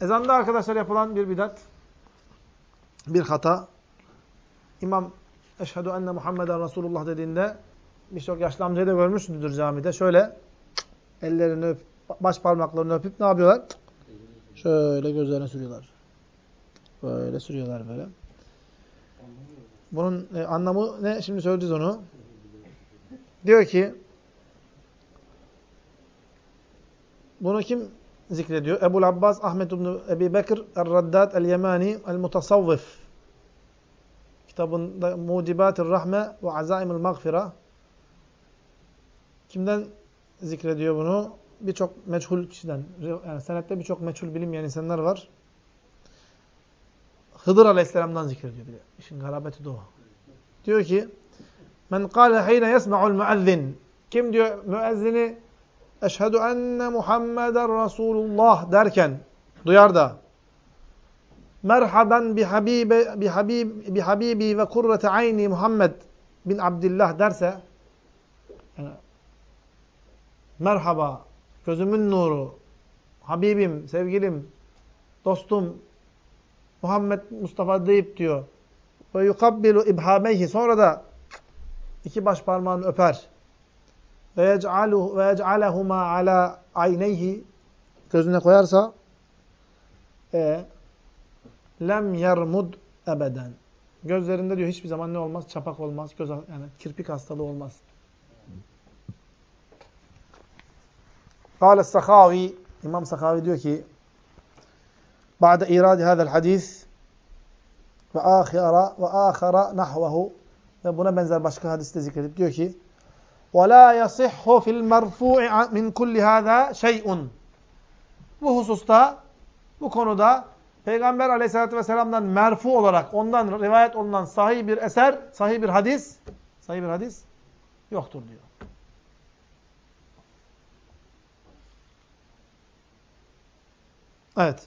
Ezanda arkadaşlar yapılan bir bidat, bir hata. İmam Eşhedü enne Muhammeden Resulullah dediğinde birçok yaşlı amcayı da görmüşsündür camide. Şöyle ellerini öp, baş parmaklarını öpüp ne yapıyorlar? Şöyle gözlerine sürüyorlar. Böyle sürüyorlar böyle. Bunun e, anlamı ne? Şimdi söyleyeceğiz onu. Diyor ki bunu kim zikrediyor? Ebu'l Abbas Ahmet ibn Ebi Bekir el-Raddat el-Yemani el-Mutasavvif kitabında Mucibatir Rahme ve Azaimul Mağfira kimden zikrediyor bunu? Birçok meçhul kişiden. Yani senette birçok meçhul bilinmeyen insanlar var. Hıdır Aleyhisselam'dan zikrediyor bir de. İşin garabeti de o. Diyor ki Men kâle hîne yesma'ul müezzin Kim diyor müezzini Eşhedü enne Muhammeden Resulullah derken duyar da merhaben bi habibi bi habib bi habibi ve kurrete ayni Muhammed bin Abdullah derse yani, merhaba gözümün nuru Habibim, sevgilim, dostum Muhammed Mustafa deyip diyor. Ve yukabbilu ibhameyhi sonra da iki baş parmağını öper. Ve yec'aluhu ve yec'alehuma ala ayneyhi gözüne koyarsa e lem yermud ebeden. Gözlerinde diyor hiçbir zaman ne olmaz? Çapak olmaz. Göz, yani kirpik hastalığı olmaz. Kâle Sahavi İmam Sakavi diyor ki بعد إيراد هذا الحديث وآخر وآخر نحوه ve buna benzer başka hadiste zikredip diyor ki وَلَا يَصِحُّ فِي الْمَرْفُوعِ مِنْ كُلِّ هَذَا شَيْءٌ Bu hususta, bu konuda Peygamber aleyhissalatü vesselam'dan merfu olarak ondan rivayet olunan sahih bir eser, sahih bir hadis, sahih bir hadis yoktur diyor. Evet.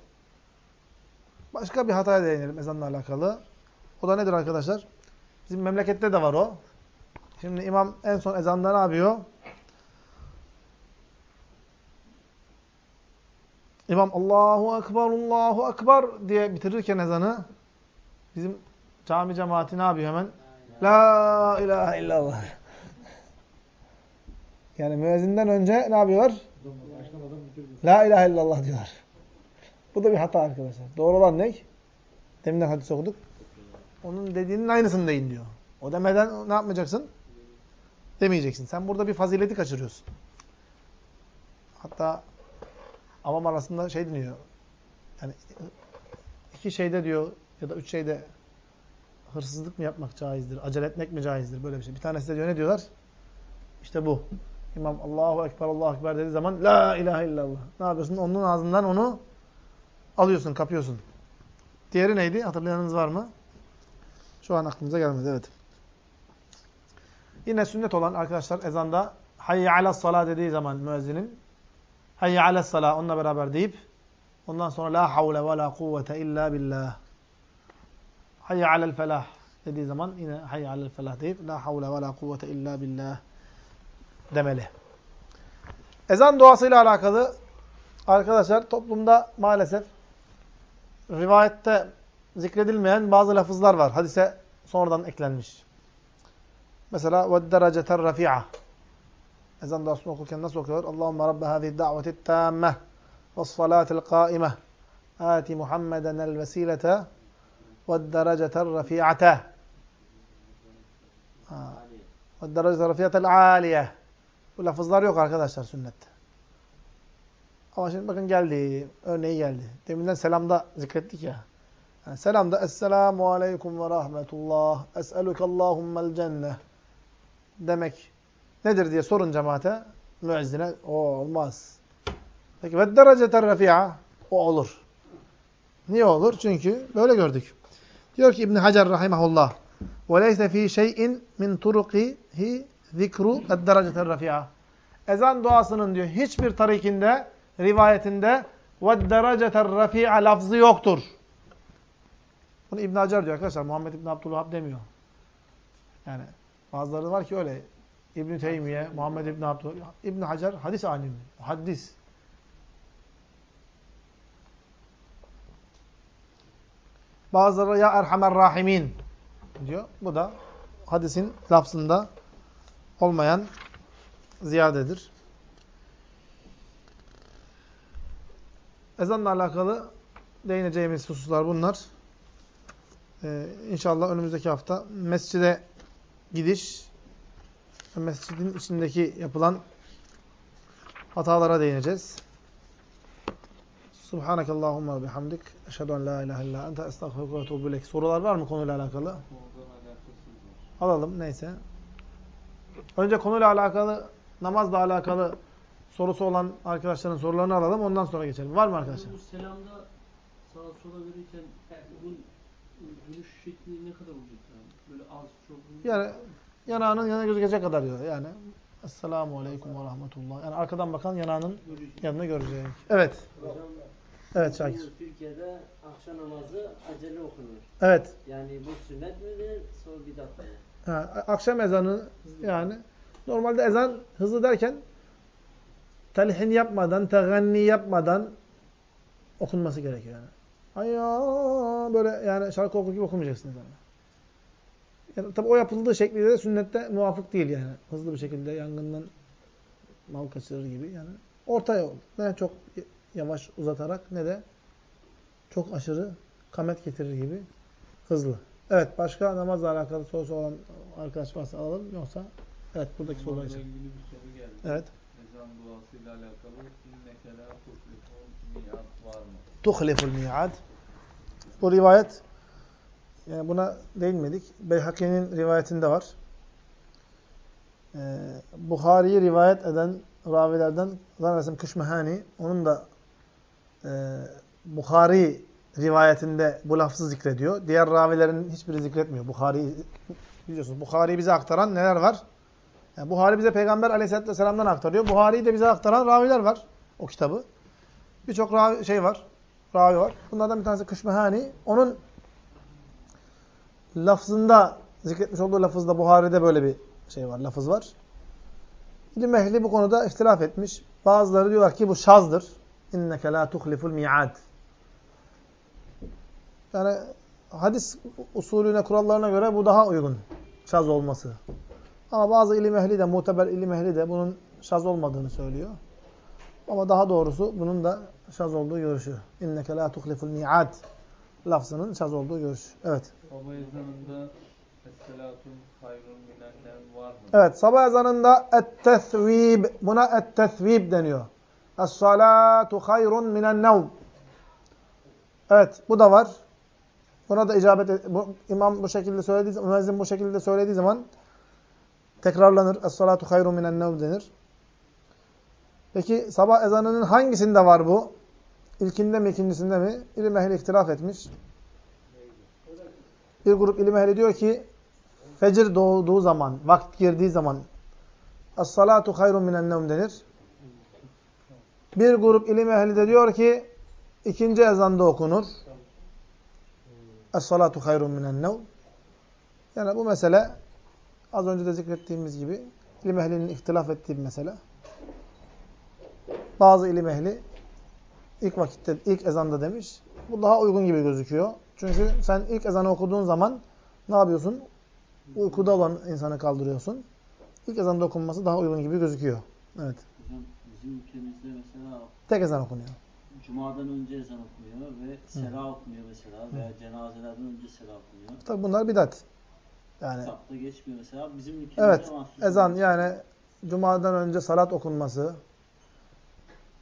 Başka bir hataya değinelim ezanla alakalı. O da nedir arkadaşlar? Bizim memlekette de var o. Şimdi imam en son ezanda ne yapıyor? İmam Allahu Ekber, Allahu Ekber diye bitirirken ezanı bizim cami cemaati ne yapıyor hemen? La ilahe illallah. Yani müezzinden önce ne yapıyorlar? La ilahe illallah diyorlar. Bu da bir hata arkadaşlar. Doğru olan ne? Deminden hadis okuduk. Onun dediğinin aynısını deyin diyor. O demeden ne yapmayacaksın? Demeyeceksin. Sen burada bir fazileti kaçırıyorsun. Hatta avam arasında şey deniyor. Yani iki şeyde diyor ya da üç şeyde hırsızlık mı yapmak caizdir? Acele etmek mi caizdir? Böyle bir şey. Bir tanesi de diyor ne diyorlar? İşte bu. İmam Allahu Ekber, Allahu Ekber dediği zaman La ilahe illallah. Ne yapıyorsun? Onun ağzından onu alıyorsun, kapıyorsun. Diğeri neydi? Hatırlayanınız var mı? Şu an aklımıza gelmedi. Evet. Yine sünnet olan arkadaşlar ezanda hayye alas sala dediği zaman müezzinin hayye alas sala onunla beraber deyip ondan sonra la havle ve la kuvvete illa billah. Hayye alel felah dediği zaman yine hayye alel felah deyip la havle ve la kuvvete illa billah demeli. Ezan duasıyla alakalı arkadaşlar toplumda maalesef rivayette zikredilmeyen bazı lafızlar var. Hadise sonradan eklenmiş. Mesela وَالدَّرَجَةَ الرَّفِيعَ ezan dersini okurken nasıl okuyorlar? Allahümme Rabbe hâzî da'vetit tâmmeh ve salâtil kâimeh âti Muhammeden el vesîlete ve derecetel refi'ate ve derecetel refi'atel âliye bu lafızlar yok arkadaşlar sünnette. Ama şimdi bakın geldi, örneği geldi. Deminden selamda zikrettik ya. Yani selamda Esselamu Aleyküm ve Rahmetullah, Es'elükallahümmel Cenneh demek nedir diye sorun cemaate müezzine o olmaz. Peki ve dereceter rafi'a o olur. Niye olur? Çünkü böyle gördük. Diyor ki İbn Hacer rahimehullah ve leyse fi şey'in min turuqihi zikru ed-dereceter rafi'a. Ezan duasının diyor hiçbir tarikinde, rivayetinde ve dereceter rafi'a lafzı yoktur. Bunu İbn Hacer diyor arkadaşlar. Muhammed İbn Abdülvahhab demiyor. Yani bazıları var ki öyle İbn Teymiye, Muhammed İbn Abdülvahhab, İbn Hacer hadis alimi, hadis. Bazıları ya Erhamer Rahimin diyor. Bu da hadisin lafzında olmayan ziyadedir. Ezanla alakalı değineceğimiz hususlar bunlar. Ee, inşallah önümüzdeki hafta mescide gidiş mescidin içindeki yapılan hatalara değineceğiz. Subhanakallahumma bihamdik. Eşhedü en la ilahe illa ente estağfirullah ve etûbü ileyk. Sorular var mı konuyla alakalı? Alalım neyse. Önce konuyla alakalı, namazla alakalı sorusu olan arkadaşların sorularını alalım. Ondan sonra geçelim. Var mı arkadaşlar?
Bu selamda sağa sola verirken bunun duruş şekli ne kadar olacak yani? Böyle az çok?
Yani yanağının yanına gözükecek kadar diyor. Yani Esselamu Aleyküm ve Rahmetullah. Yani arkadan bakan yanağının yanına görecek. Evet.
Hocam,
Evet Şakir.
Türkiye'de akşam namazı acele okunur.
Evet.
Yani bu sünnet midir, sonra bidat mı?
Ha, akşam ezanı yani normalde ezan hızlı derken telhin yapmadan, teganni yapmadan okunması gerekiyor yani. Ayya böyle yani şarkı okur gibi okumayacaksın ezanı. Yani tabi o yapıldığı şekliyle de sünnette muvafık değil yani. Hızlı bir şekilde yangından mal kaçırır gibi yani. Orta yol. Ne çok yavaş uzatarak ne de çok aşırı kamet getirir gibi hızlı. Evet, başka namazla alakalı sorusu olan arkadaş varsa alalım. Yoksa evet buradaki sorular için.
ilgili bir soru geldi.
Evet.
Ezan duasıyla alakalı inneke la tuhliful mi'at var mı?
Tuhliful mi'ad. Bu rivayet yani buna değinmedik. Beyhaki'nin rivayetinde var. Ee, Bukhari'yi rivayet eden ravilerden zannedersem Kışmehani onun da e, Bukhari rivayetinde bu lafzı zikrediyor. Diğer ravilerin hiçbiri zikretmiyor. Bukhari biliyorsunuz Bukhari'yi bize aktaran neler var? Yani Buhari bize Peygamber Aleyhisselatü vesselam'dan aktarıyor. Buhari'yi de bize aktaran raviler var o kitabı. Birçok şey var. Ravi var. Bunlardan bir tanesi Kışmehani. Onun lafzında zikretmiş olduğu lafızda Buhari'de böyle bir şey var, lafız var. İlim ehli bu konuda ihtilaf etmiş. Bazıları diyorlar ki bu şazdır. İnneke la tuhliful mi'ad. Yani hadis usulüne, kurallarına göre bu daha uygun. Şaz olması. Ama bazı ilim ehli de, muteber ilim ehli de bunun şaz olmadığını söylüyor. Ama daha doğrusu bunun da şaz olduğu görüşü. İnneke la tuhliful mi'ad lafzının şaz olduğu görüşü. Evet.
Baba ezanında Esselatun hayrun minennem var mı?
Evet, sabah ezanında et-tethvib, buna et-tethvib deniyor. Es-salatu hayrun minen nevm. Evet, bu da var. Buna da icabet et, bu, imam bu şekilde söylediği zaman, müezzin bu şekilde söylediği zaman tekrarlanır. Es-salatu hayrun minen nevm denir. Peki sabah ezanının hangisinde var bu? İlkinde mi, ikincisinde mi? İlim ehli ihtilaf etmiş. Bir grup ilim ehli diyor ki fecir doğduğu zaman, vakit girdiği zaman Es-salatu hayrun minen nevm denir. Bir grup ilim ehli de diyor ki ikinci ezanda okunur. Es-salatu hayrun minen nevm. Yani bu mesele az önce de zikrettiğimiz gibi ilim ehlinin ihtilaf ettiği bir mesele. Bazı ilim ehli ilk vakitte, ilk ezanda demiş. Bu daha uygun gibi gözüküyor. Çünkü sen ilk ezanı okuduğun zaman ne yapıyorsun? Uykuda olan insanı kaldırıyorsun. İlk ezanda okunması daha uygun gibi gözüküyor. Evet.
Hocam bizim ülkemizde mesela
Tek ezan okunuyor.
Cuma'dan önce ezan okunuyor ve sera okunuyor mesela veya cenazelerden önce sera okunuyor.
Tabi bunlar bidat. Yani
Kitapta geçmiyor mesela. Bizim ülkemizde
evet ezan yani Cuma'dan önce salat okunması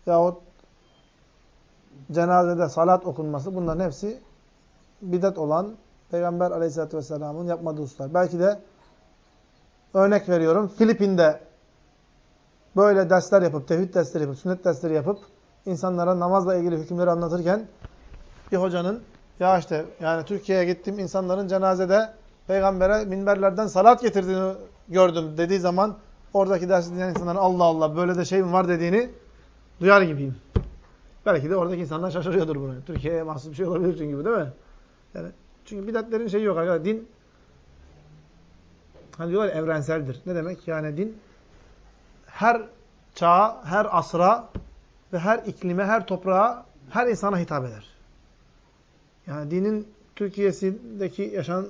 yahut cenazede salat okunması bunların hepsi bidat olan Peygamber Aleyhisselatü vesselamın yapmadığı hususlar. Belki de örnek veriyorum Filipin'de böyle dersler yapıp, tevhid dersleri yapıp, sünnet dersleri yapıp insanlara namazla ilgili hükümleri anlatırken bir hocanın ya işte yani Türkiye'ye gittim insanların cenazede peygambere minberlerden salat getirdiğini gördüm dediği zaman oradaki dersi dinleyen insanların Allah Allah böyle de şey mi var dediğini duyar gibiyim. Belki de oradaki insanlar şaşırıyordur bunu. Türkiye'ye mahsus bir şey olabilir çünkü bu değil mi? Yani çünkü bidatlerin şeyi yok arkadaşlar. Din hani diyorlar evrenseldir. Ne demek? Yani din her çağa, her asra ve her iklime, her toprağa, her insana hitap eder. Yani dinin Türkiye'sindeki yaşanan,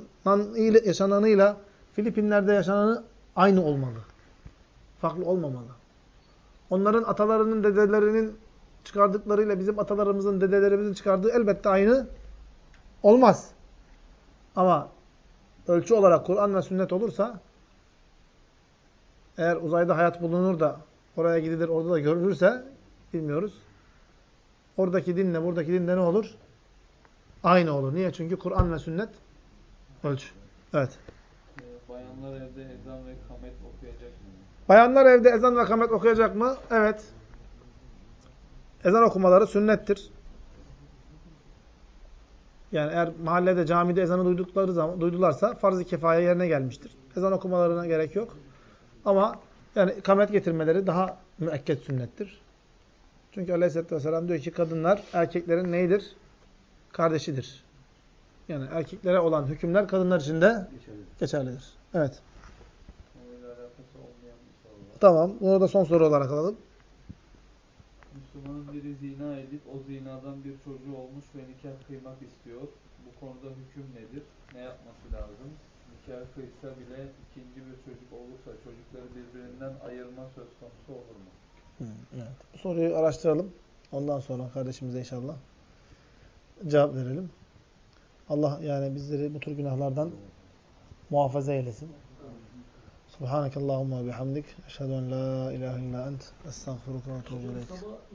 yaşananıyla Filipinler'de yaşananı aynı olmalı. Farklı olmamalı. Onların atalarının, dedelerinin çıkardıklarıyla bizim atalarımızın, dedelerimizin çıkardığı elbette aynı olmaz. Ama ölçü olarak Kur'an ve sünnet olursa eğer uzayda hayat bulunur da oraya gidilir, orada da görülürse bilmiyoruz. Oradaki dinle buradaki dinle ne olur? Aynı olur. Niye? Çünkü Kur'an ve sünnet ölçü. Evet.
Bayanlar evde ezan ve kamet okuyacak mı?
Bayanlar evde ezan ve kamet okuyacak mı? Evet. Ezan okumaları sünnettir. Yani eğer mahallede, camide ezanı duydukları zaman, duydularsa farz-ı kefaya yerine gelmiştir. Ezan okumalarına gerek yok. Ama yani kamet getirmeleri daha müekket sünnettir. Çünkü Aleyhisselatü Vesselam diyor ki kadınlar erkeklerin neydir? Kardeşidir. Yani erkeklere olan hükümler kadınlar için de geçerlidir. Evet. Tamam. Bunu da son soru olarak alalım.
Müslümanın biri zina edip o zinadan bir çocuğu olmuş ve nikah kıymak istiyor. Bu konuda hüküm nedir? Ne yapması lazım? Nikah kıysa bile ikinci bir çocuk olursa çocukları birbirinden ayırma söz konusu olur mu?
Evet. Bu soruyu araştıralım. Ondan sonra kardeşimize inşallah cevap verelim. Allah yani bizleri bu tür günahlardan muhafaza eylesin. Subhanakallahumma bihamdik. Eşhedü en la ilahe illa ent. Estağfiruka ve.
Sabah